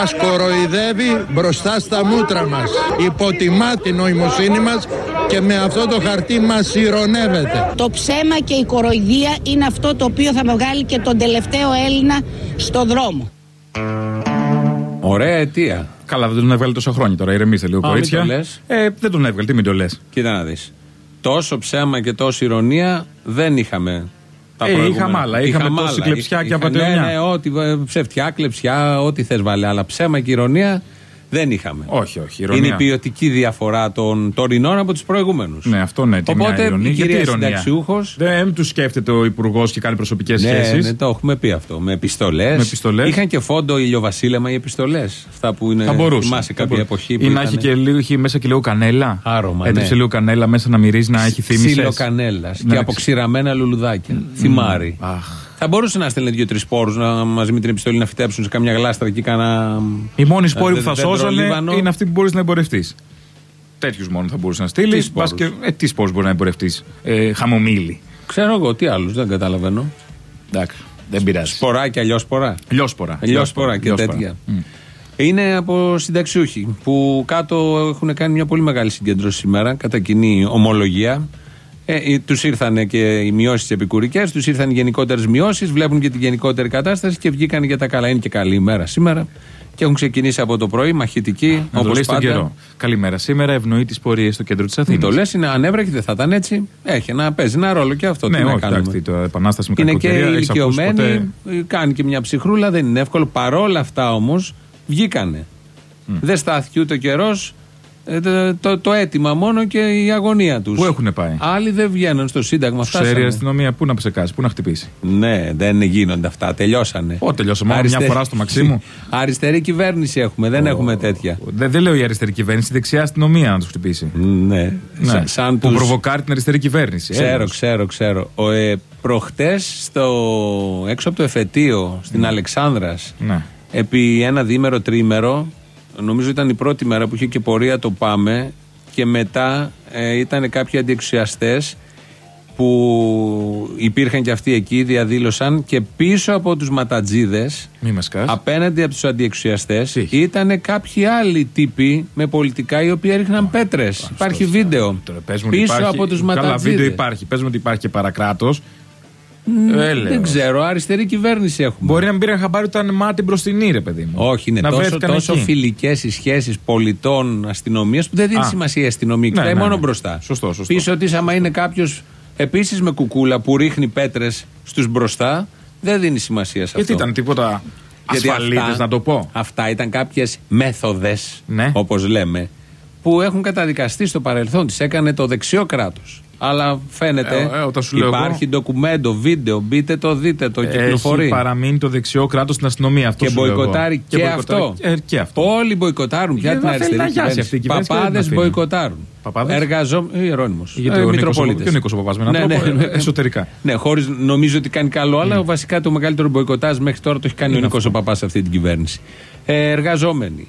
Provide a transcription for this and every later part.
Μας κοροϊδεύει μπροστά στα μούτρα μας. Υποτιμά την νοημοσύνη μας και με αυτό το χαρτί μας ηρωνεύεται. Το ψέμα και η κοροϊδία είναι αυτό το οποίο θα βγάλει και τον τελευταίο Έλληνα στο δρόμο. Ωραία αιτία. Καλά, δεν τον έβγαλε τόσο χρόνια τώρα. Ηρεμήστε λίγο, Α, μην κορίτσια. το λες. Ε, δεν τον έβγαλε, τι μην το λες. Κοίτα να δεις. Τόσο ψέμα και τόση ηρωνία δεν είχαμε. Τα Ε, προηγούμενα. είχαμε άλλα. Είχαμε τόση κλεψιά και Είχα- απατεωνιά. Ναι, ναι, ό,τι ε, ψευτιά, κλεψιά, ό,τι θες βάλε. Αλλά ψέμα και ηρωνία δεν είχαμε. Όχι, όχι. Είναι Ηρωνία. η ποιοτική διαφορά των τωρινών από τους προηγούμενους. Ναι, αυτό ναι. Τι Οπότε μια ηρωνία. η Γιατί κυρία ηρωνία; συνταξιούχος- Δεν του σκέφτεται ο υπουργός και κάνει προσωπικές Ναι, σχέσεις; ναι, το έχουμε πει αυτό. Με επιστολές. Με επιστολές; Είχαν και φόντο ηλιοβασίλεμα οι επιστολές. Αυτά που είναι. Θα μπορούσε. Θυμάσαι Θα κάποια μπορούσε. εποχή που. Ή να ήταν έχει, και λίγο, έχει μέσα και λίγο κανέλα. Άρωμα, Έτρεψε ναι. λίγο κανέλα μέσα να μυρίζει να έχει θύμησες. Ξυλοκανέλα Ναι, και αποξηραμένα λουλουδάκια. Θυμάρι. Αχ. Θα μπορούσε να στέλνει δύο-τρεις σπόρους μαζί με την επιστολή να φυτέψουν σε καμιά γλάστρα εκεί κάνα. Οι μόνοι σπόροι που θα δέντρο σώζανε λίβανο. είναι αυτοί που μπορείς να εμπορευτείς. Τέτοιους μόνο θα μπορούσες να Τι στείλεις. σπόρους; Και, ε, τι σπόρους μπορεί να εμπορευτείς; Ε, χαμομήλι. Ξέρω εγώ τι άλλους, δεν καταλαβαίνω. Εντάξει. Δεν πειράζει. Σποράκια, αλλιώσπορα. Λιώσπορα. Λιώσπορα και Λιώσπορα. τέτοια. Μμ. Είναι από συνταξιούχοι που κάτω έχουν κάνει μια πολύ μεγάλη συγκέντρωση σήμερα, κατά κοινή ομολογία. Ε, τους ήρθαν και οι μειώσεις επικουρικέ, τους ήρθαν οι γενικότερες μειώσεις, βλέπουν και την γενικότερη κατάσταση και βγήκαν για τα καλά. Είναι και καλή ημέρα σήμερα και έχουν ξεκινήσει από το πρωί μαχητικοί. Να το όπως λέει στον πάντα. καιρό. Καλημέρα. Σήμερα ευνοεί τις πορείες στο κέντρο της Αθήνα. Το λες, είναι ανέβρεχη, δεν θα ήταν έτσι. Έχει να παίζει ένα ρόλο και αυτό. Ναι, τι να όχι, κάνουμε. εντάξει, το επανάσταση με Είναι και κακοκαιρία. έχεις ακούσει ηλικιωμένοι, ποτέ- κάνει και μια ψυχρούλα, δεν είναι εύκολο. Παρόλα αυτά όμως βγήκανε. Δεν στάθηκε ούτε ο καιρός. Το, το, το αίτημα μόνο και η αγωνία τους. Πού έχουνε πάει; Άλλοι δεν βγαίνουν στο Σύνταγμα. Ξέρει η Φτάσανε. αστυνομία πού να ψεκάσει, πού να χτυπήσει; Ναι, δεν γίνονται αυτά. Τελειώσανε. Ω, τελειώσαμε. Μόνο μια φορά στο Μαξίμου. Αριστερή κυβέρνηση έχουμε, δεν έχουμε τέτοια. Δεν, δεν λέω η αριστερή κυβέρνηση, η δεξιά αστυνομία να τους χτυπήσει. Ναι. Ναι, Σα- σαν που τους- προβοκάρει την αριστερή κυβέρνηση. Ξέρω, Έλεος. ξέρω, ξέρω. Ο, ε, προχτές στο, έξω από το εφετείο στην Αλεξάνδρας Ναι. επί ένα διήμερο τρίμερο νομίζω ήταν η πρώτη μέρα που είχε και πορεία το πάμε και μετά ε, ήταν κάποιοι αντιεξουσιαστές που υπήρχαν και αυτοί εκεί, διαδήλωσαν και πίσω από τους ματατζίδες Μη με σκάς. απέναντι από τους αντιεξουσιαστές Τι είχε; ήταν κάποιοι άλλοι τύποι με πολιτικά οι οποίοι έριχναν πέτρες. Υπάρχει βίντεο. Τώρα, πες μου ότι Πίσω υπάρχει- από τους Καλά, ματατζίδες. βίντεο υπάρχει. Πες μου ότι υπάρχει και παρακράτο. Δεν ξέρω, αριστερή κυβέρνηση έχουμε. Μπορεί να μην πήραν χαμπάρι ότι ήταν μάτι μπροστινή, ρε παιδί μου. Όχι, είναι να τόσο, βρέθηκαν τόσο εκεί. φιλικές οι σχέσεις πολιτών αστυνομίας που δεν δίνει Α. σημασία η αστυνομία. Ναι, Κοιτάει ναι, μόνο ναι. μπροστά. Σωστό, σωστό. Πίσω της, άμα είναι κάποιος επίσης με κουκούλα που ρίχνει πέτρες στους μπροστά, δεν δίνει σημασία σε Γιατί αυτό. ήταν τίποτα Γιατί ασφαλίτες, αυτά- να το πω. Αυτά ήταν κάποιες μέθοδες, Ναι. όπως λέμε, που έχουν καταδικαστεί στο παρελθόν. Τις έκανε το δεξιό κράτος. Αλλά φαίνεται Ε, ε, όταν σου λέω υπάρχει ντοκουμέντο, βίντεο. Μπείτε το, δείτε το, κυκλοφορεί. Έχει παραμείνει το δεξιό κράτος στην αστυνομία. Αυτό Και σου λέω εγώ. μποϊκοτάρει και, μποϊκοτάρει- αυτό. Ε, και αυτό. Όλοι μποϊκοτάρουν πια Γιατί την δεν θέλει αριστερή να γιάσει αυτή η κυβέρνηση. κυβέρνηση και δεν Παπάδε την αφήνει. μποϊκοτάρουν. Παπάδες; Εργαζόμενοι. Ιερώνυμος. Γιατί Ε, ο Νίκος Μητροπολίτες. ο- και ο Νίκος ο Παπάς με έναν Ναι, τρόπο, ναι, ναι. ε, εσωτερικά. Ναι, χωρίς νομίζω ότι κάνει καλό, αλλά βασικά το μεγαλύτερο μποϊκοτάζ μέχρι τώρα το έχει κάνει ο Νίκος ο Παπάς σε αυτή την κυβέρνηση. Ε, εργαζόμενοι,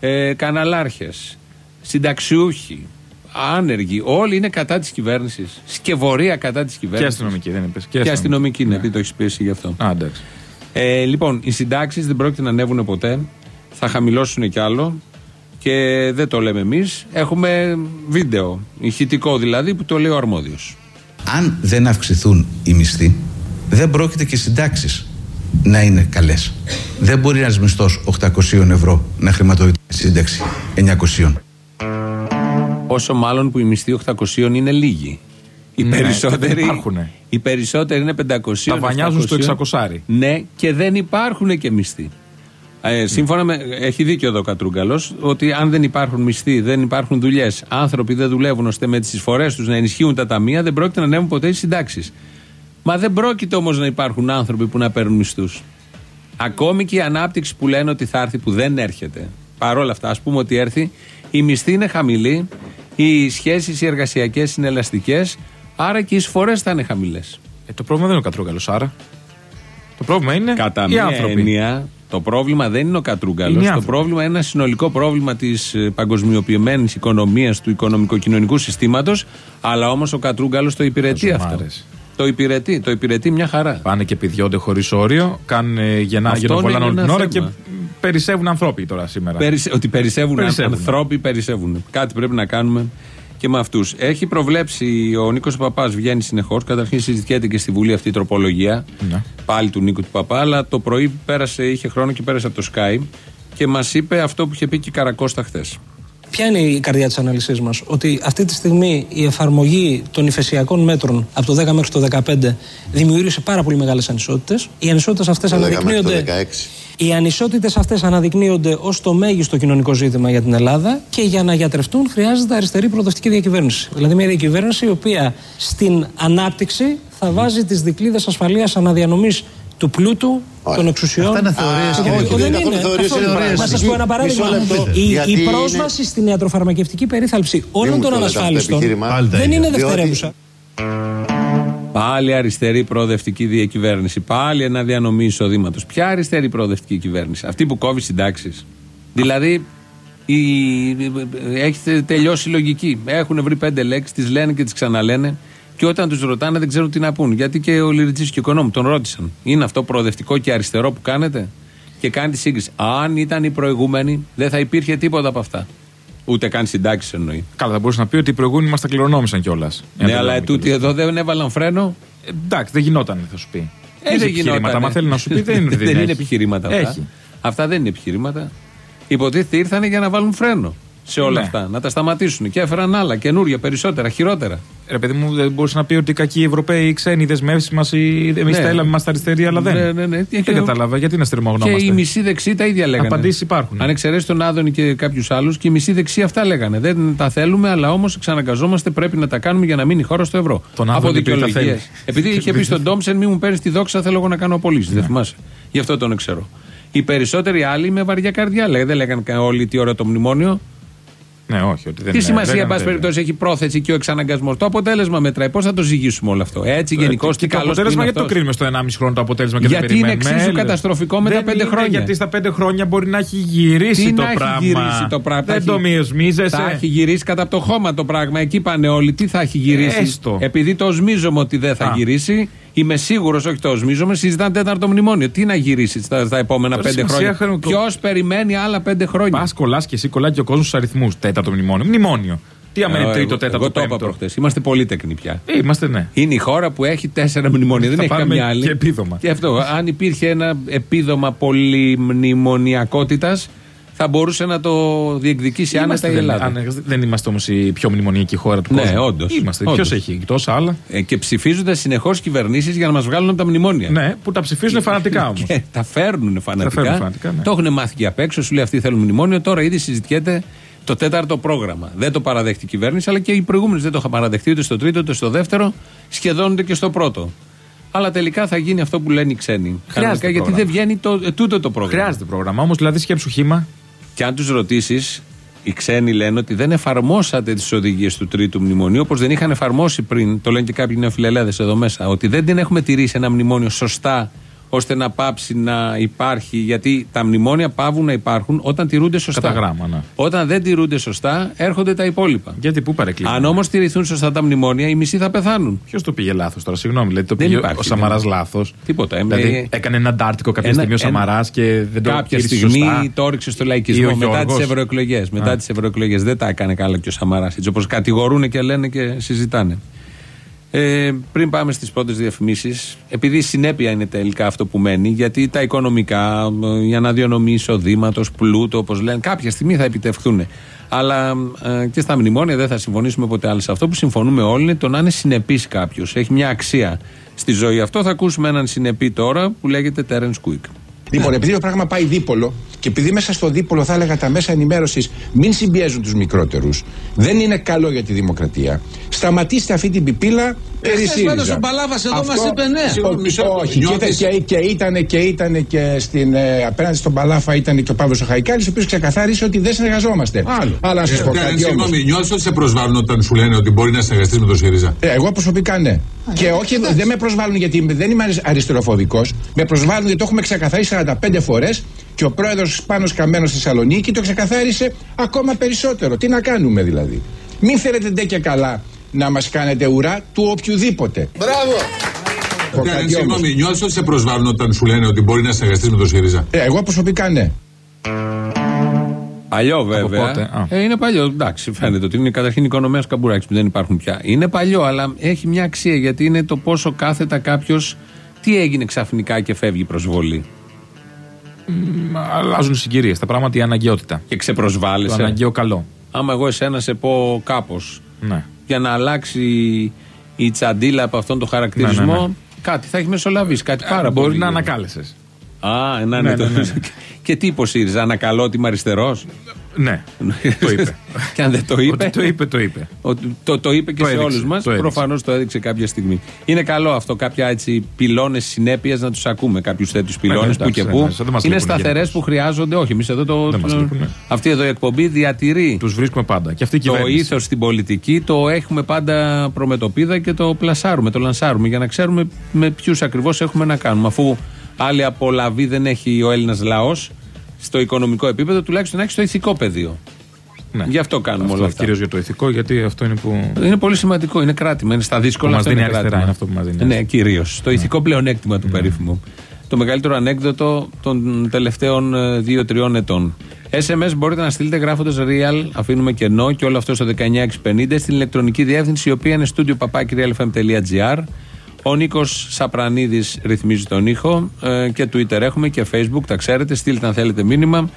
ε, καναλάρχες, συνταξιούχοι, άνεργοι, όλοι είναι κατά της κυβέρνησης. Σκευωρία κατά της Και κυβέρνησης. αστυνομική δεν είπες. Και αστυνομική είναι, επειδή το έχεις πει εσύ γι' αυτό. Α, εντάξει. Ε, λοιπόν, οι συντάξεις δεν πρόκειται να ανέβουν ποτέ. Θα χαμηλώσουν κι άλλο. Και δεν το λέμε εμείς. Έχουμε βίντεο, ηχητικό δηλαδή, που το λέει ο αρμόδιος. Αν δεν αυξηθούν οι μισθοί, δεν πρόκειται και οι συντάξεις να είναι καλές. Δεν μπορεί ένας μισθός 800 ευρώ να χρηματοδοτεί τη σύνταξη 900. Όσο μάλλον που οι μισθοί 800 είναι λίγοι. Οι Ναι, περισσότεροι. και δεν υπάρχουνε. Οι περισσότεροι είναι 500. Τα βανιάζουν στο 600. 600. Ναι, και δεν υπάρχουν και μισθοί. Ε, σύμφωνα με. Έχει δίκιο εδώ ο Κατρούγκαλος ότι αν δεν υπάρχουν μισθοί, δεν υπάρχουν δουλειές, άνθρωποι δεν δουλεύουν ώστε με τις εισφορές τους να ενισχύουν τα ταμεία, δεν πρόκειται να ανέβουν ποτέ οι συντάξεις. Μα δεν πρόκειται όμως να υπάρχουν άνθρωποι που να παίρνουν μισθούς. Ακόμη και η ανάπτυξη που λένε ότι θα έρθει, που δεν έρχεται. Παρ' όλα αυτά, ας πούμε ότι έρθει, η μισθή είναι χαμηλή, οι σχέσεις οι εργασιακές είναι ελαστικές, άρα και οι εισφορές θα είναι χαμηλές. Ε, το πρόβλημα δεν είναι ο Κατρούγκαλος, άρα. Το πρόβλημα είναι Κατά οι μία άνθρωποι. έννοια, το πρόβλημα δεν είναι ο Είναι Κατρούγκαλο. οι Το άνθρωποι. πρόβλημα είναι ένα συνολικό πρόβλημα της παγκοσμιοποιημένης οικονομίας, του οικονομικο-κοινωνικού συστήματος. Αλλά όμως ο Κατρούγκαλος το υπηρετεί αυτό. Χαζομάρες. Το υπηρετεί, το υπηρετεί μια χαρά. Πάνε και πηδιώνται χωρίς όριο, κάνουν ε, γεννά Αυτό γεννοβολάν είναι όλη ένα την ώρα και θέμα. Περισσεύουν ανθρώποι τώρα σήμερα. Περισε- ότι περισσεύουν, Περισσεύουν. ανθρώποι, περισσεύουν. Κάτι πρέπει να κάνουμε και με αυτούς. Έχει προβλέψει ο Νίκος Παπάς, βγαίνει συνεχώς. Καταρχήν συζητιέται και στη Βουλή αυτή η τροπολογία. Ναι. Πάλι του Νίκου του Παπά. Αλλά το πρωί πέρασε, είχε χρόνο και πέρασε από το Sky και μας είπε αυτό που είχε πει και η Καρακώστα χθες. Ποια είναι η καρδιά της ανάλυση μας, Ότι αυτή τη στιγμή η εφαρμογή των υφεσιακών μέτρων από το 10 μέχρι το 15 δημιούργησε πάρα πολύ μεγάλες ανισότητες. Οι ανισότητες αυτές Το 10 μέχρι το αναδεικνύονται. 16. Οι ανισότητες αυτές αναδεικνύονται ως το μέγιστο κοινωνικό ζήτημα για την Ελλάδα και για να γιατρευτούν χρειάζεται αριστερή προοδευτική διακυβέρνηση. Δηλαδή, μια διακυβέρνηση η οποία στην ανάπτυξη θα βάζει τις δικλείδε ασφαλείας αναδιανομής του πλούτου, Ωραία. των εξουσιών. Αυτά είναι θεωρίες, Α, κύριε όχι, Κύριε. δεν Καθόλου είναι. θεωρίες, καθόλου. είναι Να πραγματική. σας πω ένα παράδειγμα. Μισό λεπτό. Η, Γιατί η είναι- πρόσβαση στην ιατροφαρμακευτική περίθαλψη όλων μου των το λέτε αυτό το ανασφάλιστων επιχείρημα. Πάλι τα δεν ίδια. είναι Διότι- δευτερεύουσα. Πάλι αριστερή προοδευτική διακυβέρνηση. Πάλι ένα διανομή εισοδήματος. Ποια αριστερή προοδευτική κυβέρνηση, αυτή που κόβει συντάξεις. Δηλαδή, η... έχει τελειώσει η λογική. Έχουν βρει πέντε λέξεις, τις λένε και τις ξαναλένε. Και όταν τους ρωτάνε δεν ξέρουν τι να πούν. Γιατί και ο Λιριτζή και ο Οικονόμου τον ρώτησαν. Είναι αυτό προοδευτικό και αριστερό που κάνετε; Και κάνει τη σύγκριση. Αν ήταν οι προηγούμενοι, δεν θα υπήρχε τίποτα από αυτά. Ούτε καν συντάξεις εννοεί. Καλά, θα μπορούσε να πει ότι οι προηγούμενοι μας τα κληρονόμησαν κιόλας. Ναι, αλλά ετούτοι εδώ δεν έβαλαν φρένο. Εντάξει, δεν γινόταν, θα σου πει. Ε, Έχει δεν επιχειρήματα. γινότανε. Μα θέλει να σου πει, δεν είναι ότι δεν δεν είναι έχει. επιχειρήματα αυτά. Έχει. Αυτά δεν είναι επιχειρήματα. Υποτίθεται ήρθαν για να βάλουν φρένο σε όλα Ναι. αυτά. Να τα σταματήσουν. Και έφεραν άλλα, καινούρια, περισσότερα, χειρότερα. Ρε παιδί μου, δεν μπορούσε να πει ότι οι κακοί Ευρωπαίοι, οι ξένοι, οι δεσμεύσεις μας, εμείς Ναι. τα έλαμε, είμαστε αριστεροί, αλλά δεν. Ναι, ναι, ναι. Δεν Και- κατάλαβα, γιατί να Και στριμωγνώμαστε. οι μισοί δεξιοί τα ίδια λέγανε. Απαντήσεις υπάρχουν. Αν εξαιρέσεις τον Άδωνη και κάποιους άλλους, και οι μισοί δεξιοί αυτά λέγανε. Δεν τα θέλουμε, αλλά όμως εξαναγκαζόμαστε, πρέπει να τα κάνουμε για να μείνει η χώρα στο ευρώ. Τον Από Άδωνη επειδή τα δικαιολογίες. θέλεις. Επειδή είχε πει στον Ντόμψεν, μη μου παίρνεις τη δόξα, θέλω εγώ να κάνω απολύσεις. Δεν θυμάσαι. Γι' αυτό τον ξέρω. Οι περισσότεροι άλλοι με βαριά καρδιά λέγανε. Δεν λέγανε κα- όλοι τι ώρα το μνημόνιο. Ναι, όχι, ότι δεν Τι είναι. σημασία, εν λέγανε πάση τέτοια. περιπτώσει, έχει πρόθεση και ο εξαναγκασμός; Το αποτέλεσμα μετράει. Πώς θα το ζυγίσουμε όλο αυτό; Έτσι, Ε, γενικώς, και τι το καλός αποτέλεσμα, γιατί το κρίνουμε στο 1,5 χρόνο το αποτέλεσμα και Γιατί δεν είναι περιμένουμε; εξίσου Έλε. καταστροφικό με τα Δεν πέντε είναι, χρόνια. Γιατί στα πέντε χρόνια μπορεί να έχει γυρίσει Τι το να έχει πράγμα. γυρίσει το πράγμα; Δεν Θα το έχει- μυοσμίζεσαι. Θα έχει γυρίσει κατά από το χώμα το πράγμα. Εκεί πάνε όλοι. Τι θα έχει γυρίσει; Έστω. Επειδή το οσμίζομαι ότι δεν θα Α. γυρίσει, είμαι σίγουρος, όχι το οσμίζομαι, συζητάνε τέταρτο μνημόνιο. Τι να γυρίσεις στα, στα επόμενα Τώρα πέντε σημασία χρόνια; έχουν- Ποιος περιμένει άλλα πέντε χρόνια; Πας κολλάς και εσύ κολλάει και ο κόσμος στους αριθμούς. Τέταρτο μνημόνιο. Μνημόνιο. Τι άμα είναι Ε, τρίτο, εγώ- τέταρτο, Εγώ το είπα πέμπτο; προχθέ. Είμαστε πολύ τεκνοί πια. Ε, είμαστε, ναι. Είναι η χώρα που έχει τέσσερα μνημόνια. Δεν Θα έχει πάρουμε καμιά άλλη. και επίδομα. Και αυτό. Αν υπήρχε ένα επίδομα πολυμνημονιακότητας, θα μπορούσε να το διεκδικήσει άνετα Είμαστε, η δεν, Ελλάδα. αν- δεν είμαστε όμως η πιο μνημονιακή χώρα του Ναι, κόσμου. όντως, Είμαστε. όντως. Ποιος έχει τόσα άλλα. Ε, και ψηφίζονται συνεχώς κυβερνήσεις για να μας βγάλουν από τα μνημόνια. Ναι, που τα ψηφίζουν φανατικά όμως. Και τα φέρνουν φανατικά. φέρνουν φανατικά, ναι. Το έχουν μάθει και απ' έξω. Σου λέει αυτοί θέλουν μνημόνιο. Τώρα ήδη συζητιέται το τέταρτο πρόγραμμα. Δεν το παραδέχτηκε η κυβέρνηση, αλλά και οι προηγούμενες δεν το είχαν παραδεχτεί ούτε στο τρίτο ούτε στο δεύτερο. Σχεδόν ούτε και στο πρώτο. Αλλά τελικά θα γίνει αυτό που λένε οι ξένοι. Κανονικά, γιατί πρόγραμμα. δεν βγαίνει το, ε, τούτο το πρόγραμμα. Χρειάζεται πρόγραμμα όμως, δηλαδή σκέψου χήμα. Και αν τους ρωτήσεις, οι ξένοι λένε ότι δεν εφαρμόσατε τις οδηγίες του τρίτου μνημονίου όπως δεν είχαν εφαρμόσει πριν. Το λένε και κάποιοι νεοφιλελέδες εδώ μέσα. Ότι δεν την έχουμε τηρήσει ένα μνημόνιο σωστά ώστε να πάψει να υπάρχει. Γιατί τα μνημόνια πάβουν να υπάρχουν όταν τηρούνται σωστά. Κατά γράμμα, ναι. Όταν δεν τηρούνται σωστά, έρχονται τα υπόλοιπα. Γιατί πού παρεκκλίνει; Αν όμως τηρηθούν σωστά τα μνημόνια, οι μισοί θα πεθάνουν. Ποιος το πήγε λάθος τώρα, συγγνώμη. Δηλαδή το Δεν πήγε υπάρχει, ο Σαμαράς δεν- λάθος. Τίποτα, ε, Δηλαδή ε, έκανε ένα αντάρτικο κάποια ένα- στιγμή ο ένα- Σαμαράς και δεν το Κάποια τήρησε στιγμή σωστά. το όριξε στο Ή λαϊκισμό ο μετά τις Γιώργος. ευρωεκλογές. Μετά Α. τις ευρωεκλογές. Δεν τα έκανε καλά και ο Σαμαράς. Έτσι όπως κατηγορούν και λένε και συζητάνε. Ε, πριν πάμε στις πρώτες διαφημίσεις, επειδή η συνέπεια είναι τελικά αυτό που μένει, γιατί τα οικονομικά, ε, η αναδιονομή εισοδήματος, πλούτο, όπως λένε, κάποια στιγμή θα επιτευχθούν. Αλλά ε, και στα μνημόνια δεν θα συμφωνήσουμε ποτέ άλλο. Σε αυτό που συμφωνούμε όλοι είναι το να είναι συνεπής κάποιος. Έχει μια αξία στη ζωή. Αυτό θα ακούσουμε έναν συνεπή τώρα που λέγεται Terence Quick. Λοιπόν, επειδή το πράγμα πάει δίπολο και επειδή μέσα στο δίπολο θα έλεγα τα μέσα ενημέρωσης μην συμπιέζουν τους μικρότερους, δεν είναι καλό για τη δημοκρατία. Σταματήστε αυτή την πιπίλα περί Εχθές πάντως ΣΥΡΙΖΑ. ο Μπαλάβας εδώ Αυτό- μας είπε ναι. Συγγνώμη, Μισό λεπτό. Όχι, και, Νιώθεις- και, και ήταν και, ήταν και στην, ε, απέναντι στον Παλάφα ήταν και ο Παύλος Χαϊκάλης ο οποίος ξεκαθάρισε ότι δεν συνεργαζόμαστε. Άλλο. Αλλά να σας Ε, πω Κaren, κάτι όμως. Συγγνώμη, νιώθεις ότι σε προσβάλλουν όταν σου λένε ότι μπορεί να συνεργαστείς με τον ΣΥΡΙΖΑ; Ε, Εγώ προσωπικά ναι. και όχι, δεν με προσβάλλουν γιατί δεν είμαι αριστεροφοβικός. Με προσβάλλουν γιατί το έχουμε ξεκαθαρίσει 45 φορές και ο πρόεδρος Πάνο Καμένο στη Θεσσαλονίκη το ξεκαθάρισε ακόμα περισσότερο. Τι να κάνουμε δηλαδή. Μην θέλετε ντε και καλά να μας κάνετε ουρά του οποιοδήποτε. Μπράβο! Πω κάτι Κaren, όμως. συγγνώμη, νιώθεις ότι σε προσβάλλουν όταν σου λένε ότι μπορεί να συνεργαστεί με τον ΣΥΡΙΖΑ; Ε, εγώ προσωπικά ναι. Παλιό βέβαια. πότε; Α. Ε, είναι παλιό. Εντάξει, φαίνεται ότι είναι καταρχήν οικονομία καμπουράκης που δεν υπάρχουν πια. Είναι παλιό, αλλά έχει μια αξία γιατί είναι το πόσο κάθετα κάποιος. Τι έγινε ξαφνικά και φεύγει προσβολή. Αλλάζουν συγκυρίες. Τα πράγματα η αναγκαιότητα. Και Το ξεπροσβάλλεσαι. αναγκαίο καλό. Άμα εγώ εσένα σε πω κάπως Ναι. για να αλλάξει η τσαντίλα από αυτόν τον χαρακτηρισμό, Ναι, ναι, ναι. κάτι θα έχεις μεσολαβήσει. Κάτι πάρα Μπορεί πολύ. να γερό. ανακάλεσες. Α, να Ναι, είναι το. ναι, ναι. Και τι υποστήριζε, ανακαλώτημα αριστερός; Ναι. το είπε. και αν δεν το είπε. Ότι το είπε, το είπε. Ότι το, το είπε και Το σε έδειξε, όλους μας. το έδειξε. Προφανώς το έδειξε κάποια στιγμή. Είναι καλό αυτό, κάποια έτσι πυλώνες συνέπεια να τους ακούμε. Κάποιους τέτοιους πυλώνε ναι, που εντάξει, και ναι, που. ναι, δεν μας είναι λείπουν σταθερές γενικώς. που χρειάζονται. Όχι, εμείς εδώ το. Δεν μας το- λείπουνε. αυτή εδώ η εκπομπή διατηρεί Τους βρίσκουμε πάντα. Και αυτή η το κυβέρνηση. ήθος στην πολιτική, το έχουμε πάντα προμετωπίδα και το πλασάρουμε, το λανσάρουμε για να ξέρουμε με ποιους ακριβώς έχουμε να κάνουμε. Αφού άλλη απολαβή δεν έχει ο Έλληνας λαός στο οικονομικό επίπεδο, τουλάχιστον να έχεις στο ηθικό πεδίο. Ναι. Γι' αυτό κάνουμε Αυτό όλα αυτά. Κυρίως για το ηθικό, γιατί αυτό είναι που. Είναι πολύ σημαντικό, είναι κράτημα. Είναι στα δύσκολα Που μας αυτό δίνει είναι αριστερά, κράτημα. είναι αυτό που μας δίνει Ναι, κυρίως. Το ηθικό πλεονέκτημα του περίφημου. Το μεγαλύτερο ανέκδοτο των τελευταίων ε, δύο-τριών ετών. SMS μπορείτε να στείλετε γράφοντας real, αφήνουμε κενό και όλο αυτό στο 19650 στην ηλεκτρονική διεύθυνση η οποία είναι studio papakirialfm.gr. Ο Νίκος Σαπρανίδης ρυθμίζει τον ήχο ε, και Twitter έχουμε και Facebook, τα ξέρετε. Στείλτε αν θέλετε μήνυμα.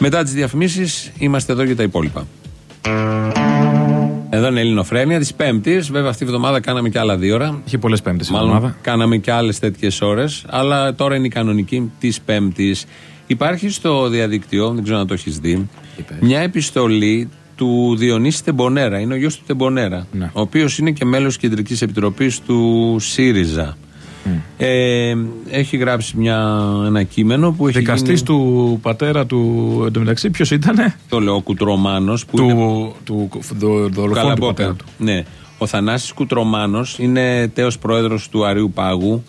Μετά τις διαφημίσεις είμαστε εδώ για τα υπόλοιπα. Εδώ είναι η Ελληνοφρένεια της Πέμπτης. Βέβαια, αυτή η εβδομάδα κάναμε και άλλα δύο ώρα. Είχε πολλές πέμπτε η Μάλλον εβδομάδα. κάναμε και άλλες τέτοιες ώρες. Αλλά τώρα είναι η κανονική της Πέμπτης. Υπάρχει στο διαδίκτυο, δεν ξέρω αν το έχεις δει, μια επιστολή του Διονύση Τεμπονέρα. Είναι ο γιος του Τεμπονέρα. Ναι. Ο οποίος είναι και μέλος κεντρικής επιτροπής του ΣΥΡΙΖΑ. Ε, έχει γράψει μια, ένα κείμενο που έχει Δικαστής γίνει, του πατέρα του εντωμεταξύ, ποιος ήταν. το λέω Κουτρομάνος που είναι Του, του, δο- δολοφόνου του Καλαμπόκα. πατέρα του. Ναι. Ο Θανάσης Κουτρομάνος είναι τέος πρόεδρος του Αρίου Πάγου.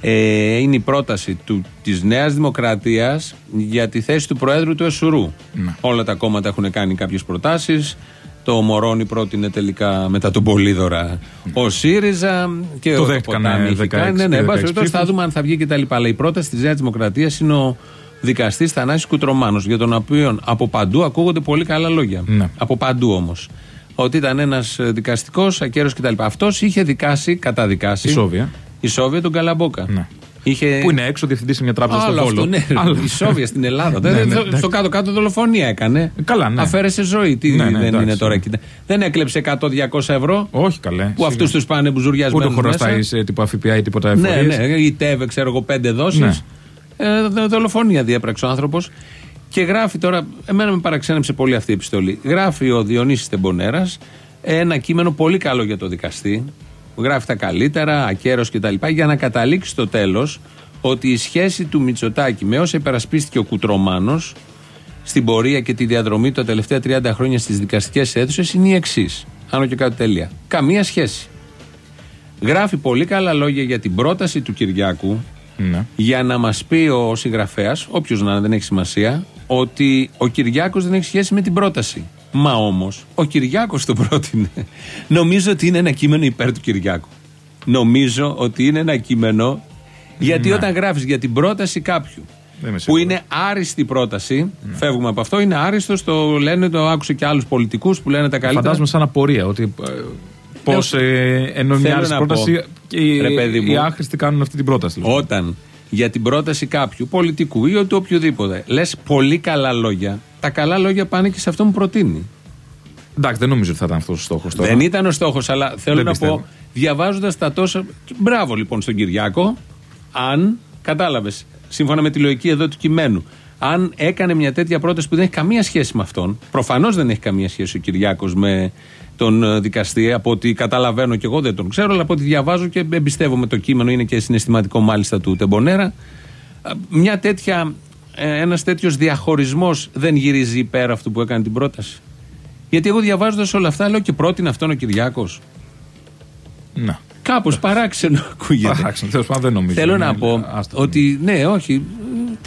Ε, είναι η πρόταση του, της Νέας Δημοκρατίας για τη θέση του Προέδρου του Εσουρού. Ναι. Όλα τα κόμματα έχουν κάνει κάποιες προτάσεις. Το Μωρόνι πρότεινε τελικά μετά τον Πολύδωρα ο ΣΥΡΙΖΑ και Το ο δέχτηκαν, Ποτάμι ε, έχει 16 κάνει. Ναι, ναι, και εν πάση 16 περιπτώσει θα ψήφους. δούμε αν θα βγει και τα λοιπά. Αλλά η πρόταση της Νέας Δημοκρατίας είναι ο δικαστής Θανάσης Κουτρομάνος για τον οποίο από παντού ακούγονται πολύ καλά λόγια. Ναι. Από παντού όμως. Ότι ήταν ένας δικαστικός, ακέρο κτλ. Αυτός είχε δικάσει, καταδικάσει. Η Σόβια. Η Σόβια τον Καλαμπόκα. Ναι. Είχε... Που είναι έξω διευθυντή σε μια τράπεζα στο Άλλο Βόλο. αυτό, ναι. Άλλο. Η Σόβια στην Ελλάδα. Ναι, Δεν- ναι, στο- εντάξει. στο κάτω-κάτω δολοφονία έκανε. Καλά, ναι. Αφαίρεσε ζωή. Τι Ναι, ναι, δεν εντάξει, είναι τώρα ναι. εκεί. Δεν έκλεψε 100-200 ευρώ Όχι καλέ. που σιγά. αυτού τους πάνε μπουζουριασμένου. Ούτε χωριστάει σε τύπο ΦΠΑ ή τίποτα Ναι, εφορίες. ναι. Η ΤΕΒΕ, ξέρω εγώ, πέντε δόσεις. Ναι. Ε, δο- δολοφονία διέπραξε ο άνθρωπος. Και γράφει τώρα, εμένα με παραξένεψε πολύ αυτή η επιστολή. Γράφει ο Διονύσης Τεμπονέρας ένα κείμενο πολύ καλό για το δικαστή. Γράφει τα καλύτερα, ακέρος κτλ. Για να καταλήξει στο τέλος ότι η σχέση του Μητσοτάκη με όσα υπερασπίστηκε ο Κουτρομάνος στην πορεία και τη διαδρομή του τα τελευταία 30 χρόνια στις δικαστικές αίθουσες είναι η εξής. Άνω και κάτω τελεία. Καμία σχέση. Γράφει πολύ καλά λόγια για την πρόταση του Κυριάκου Ναι. για να μας πει ο συγγραφέας, όποιος να είναι, δεν έχει σημασία, ότι ο Κυριάκος δεν έχει σχέση με την πρόταση. Μα όμως, ο Κυριάκος το πρότεινε. Νομίζω ότι είναι ένα κείμενο υπέρ του Κυριάκου. Νομίζω ότι είναι ένα κείμενο. Γιατί Ναι. όταν γράφεις για την πρόταση κάποιου Δεν είμαι που σίγουρος. είναι άριστη πρόταση, φεύγουμε από αυτό, είναι άριστο, το λένε, το άκουσε και άλλους πολιτικούς που λένε τα καλύτερα. Φαντάζομαι σαν απορία ότι. Πώς ε, ενώ μια Θέλω άλλη να πρόταση πω, και οι, ρε παιδί μου, οι άχρηστοι κάνουν αυτή την πρόταση. λοιπόν. Όταν για την πρόταση κάποιου πολιτικού ή του οποιοδήποτε λες πολύ καλά λόγια, τα καλά λόγια πάνε και σε αυτό που προτείνει. Εντάξει, δεν νομίζω ότι θα ήταν αυτός ο στόχος τώρα. Δεν ήταν ο στόχος, αλλά θέλω Δεν να πιστεύω. πω, διαβάζοντας τα τόσα. Μπράβο λοιπόν στον Κυριάκο, αν κατάλαβες, σύμφωνα με τη λογική εδώ του κειμένου, αν έκανε μια τέτοια πρόταση που δεν έχει καμία σχέση με αυτόν, προφανώς δεν έχει καμία σχέση ο Κυριάκος με τον ε, δικαστή, από ό,τι καταλαβαίνω και εγώ δεν τον ξέρω, αλλά από ό,τι διαβάζω και εμπιστεύομαι το κείμενο, είναι και συναισθηματικό μάλιστα του Τεμπονέρα. Α, Μια τέτοια, ε, ένας τέτοιος διαχωρισμός δεν γυρίζει υπέρ αυτού που έκανε την πρόταση. Γιατί εγώ διαβάζοντας όλα αυτά λέω και πρότεινε αυτόν ο Κυριάκος. Να. Κάπως παράξενο ακούγεται. Παράξενο, τέλος πάντων δεν νομίζω. Θέλω Είναι- να πω άστα. ότι ναι, όχι,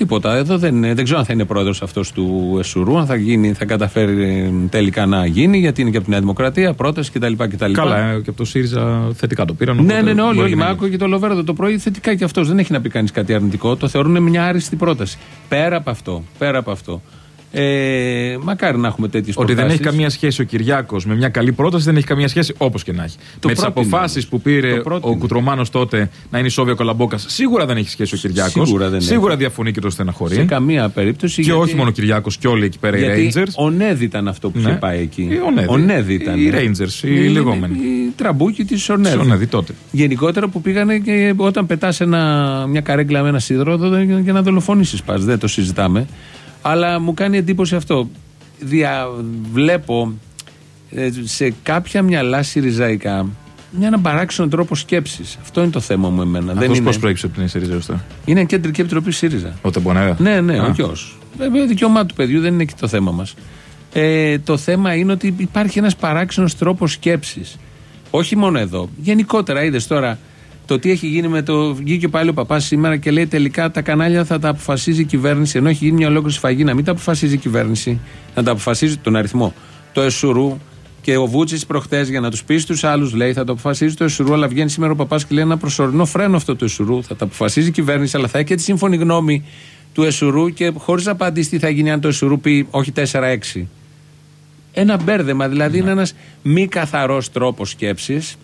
τίποτα. Εδώ δεν, είναι- δεν ξέρω αν θα είναι πρόεδρος αυτός του Εσουρού, αν θα, γίνει, θα καταφέρει ε, τελικά να γίνει, γιατί είναι και από τη Νέα Δημοκρατία, πρόταση κτλ. κτλ. Καλά, ε, και από το ΣΥΡΙΖΑ θετικά το πήραν. Ναι, οπότε ναι, ναι, όλοι. μπορεί όλοι να με γίνει. άκουγε το Λοβέρδο το πρωί θετικά και αυτός. Δεν έχει να πει κανείς κάτι αρνητικό. Το θεωρούν μια άριστη πρόταση. Πέρα από αυτό, πέρα από αυτό. Ε, μακάρι να έχουμε τέτοιες Ότι δεν έχει καμία σχέση ο Κυριάκος με μια καλή πρόταση, δεν έχει καμία σχέση όπως και να έχει. Το με τις πρότεινε αποφάσεις όμως. που πήρε Το πρότεινε. ο Κουτρομάνος τότε να είναι ισόβια κολαμπόκα, σίγουρα δεν έχει σχέση ο Κυριάκος. Σίγουρα δεν έχει. διαφωνεί και το στεναχωρεί. Σε καμία περίπτωση. Και γιατί- όχι μόνο ο Κυριάκος και όλοι εκεί πέρα οι Γιατί Rangers. ο Νέδ ήταν αυτό που Ναι. είχε πάει εκεί. Ε, ο Νέδ. Ο Νέδ ήταν. Οι Rangers, οι λεγόμενοι. Οι τραμπούκι της Ονέδ. Στον Νέδη τότε. Γενικότερα που πήγανε και όταν πετάς μια καρέγκλα με ένα σίδερο εδώ για να δολοφονήσεις πας. Δεν το συζητάμε. Αλλά μου κάνει εντύπωση αυτό. Δια, βλέπω ε, σε κάποια μυαλά συριζαϊκά μια έναν παράξενο τρόπο σκέψης. Αυτό είναι το θέμα μου εμένα. Δεν Αυτός είναι... πώς προέκυψε από την ΣΥΡΙΖΑ αυτό. είναι κεντρική επιτροπή ΣΥΡΙΖΑ. Ο Τεμπονέρα. Ναι, ναι, Α. ο γιος. Βέβαια, δικαίωμά του παιδιού δεν είναι και το θέμα μας. Ε, το θέμα είναι ότι υπάρχει ένας παράξενος τρόπος σκέψης. Όχι μόνο εδώ. Γενικότερα, είδες τώρα το τι έχει γίνει με το. Βγήκε πάλι ο παπάς σήμερα και λέει τελικά τα κανάλια θα τα αποφασίζει η κυβέρνηση. Ενώ έχει γίνει μια ολόκληρη σφαγή να μην τα αποφασίζει η κυβέρνηση, να τα αποφασίζει τον αριθμό. Το Εσουρού και ο Βούτσης προχτέ για να τους πεις στου άλλους λέει θα το αποφασίζει το Εσουρού. Αλλά βγαίνει σήμερα ο παπάς και λέει ένα προσωρινό φρένο αυτό το Εσουρού. Θα τα αποφασίζει η κυβέρνηση, αλλά θα έχει και τη σύμφωνη γνώμη του Εσουρού και χωρίς να απαντήσει τι θα γίνει αν το Εσουρού πει όχι 4-6. Ένα μπέρδεμα, δηλαδή είναι ένας μη καθαρός τρόπος σκέψης.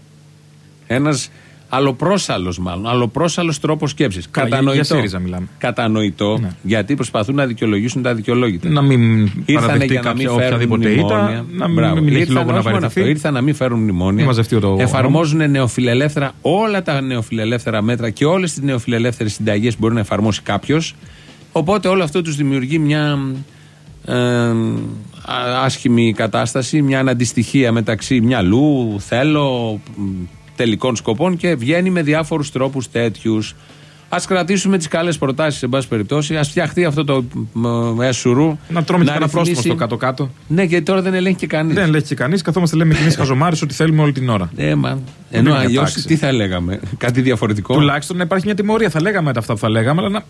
Ένας αλλοπρόσαλος, μάλλον. Αλλοπρόσαλος τρόπος σκέψης. Καλά, για- για ΣΥΡΙΖΑ μιλάμε. Κατανοητό, Ναι. γιατί προσπαθούν να δικαιολογήσουν τα δικαιολόγητα. Να μην Ήρθανε παραδεχτεί για να μην κάποια φέρουν οποιαδήποτε μνημόνια. ήττα, να μην, Μπράβο. μην έχει Ήρθαν, λόγο να όχι μόνο παραιτηθεί. αυτό, Ήρθαν να μην φέρουν μνημόνια. Μην μαζευτεί το- Εφαρμόζουν νεοφιλελεύθερα όλα τα νεοφιλελεύθερα μέτρα και όλες τις νεοφιλελεύθερες συνταγές που μπορεί να εφαρμόσει κάποιος. Οπότε όλο αυτό τους δημιουργεί μια ε, α- άσχημη κατάσταση, μια αναντιστοιχία μεταξύ μυαλού, θέλω, μ, τελικών σκοπών και βγαίνει με διάφορους τρόπους τέτοιους. Α κρατήσουμε τις καλές προτάσεις, εν πάση περιπτώσει. Α φτιαχτεί αυτό το μ, ΕΣΟΥΡΟΥ. Να τρώμε και κανένα πρόστιμο ρυθμίσει- στο κάτω-κάτω. Ναι, γιατί τώρα δεν ελέγχει και κανείς. Δεν λέει και κανείς, καθόμαστε λέμε κι εμεί χαζομάρες ότι θέλουμε όλη την ώρα. Ε, μα. Ενώ είναι αλλιώς τάξη. τι θα λέγαμε, κάτι διαφορετικό. Τουλάχιστον να υπάρχει μια τιμωρία. Θα λέγαμε τα αυτά που θα λέγαμε, αλλά να ε,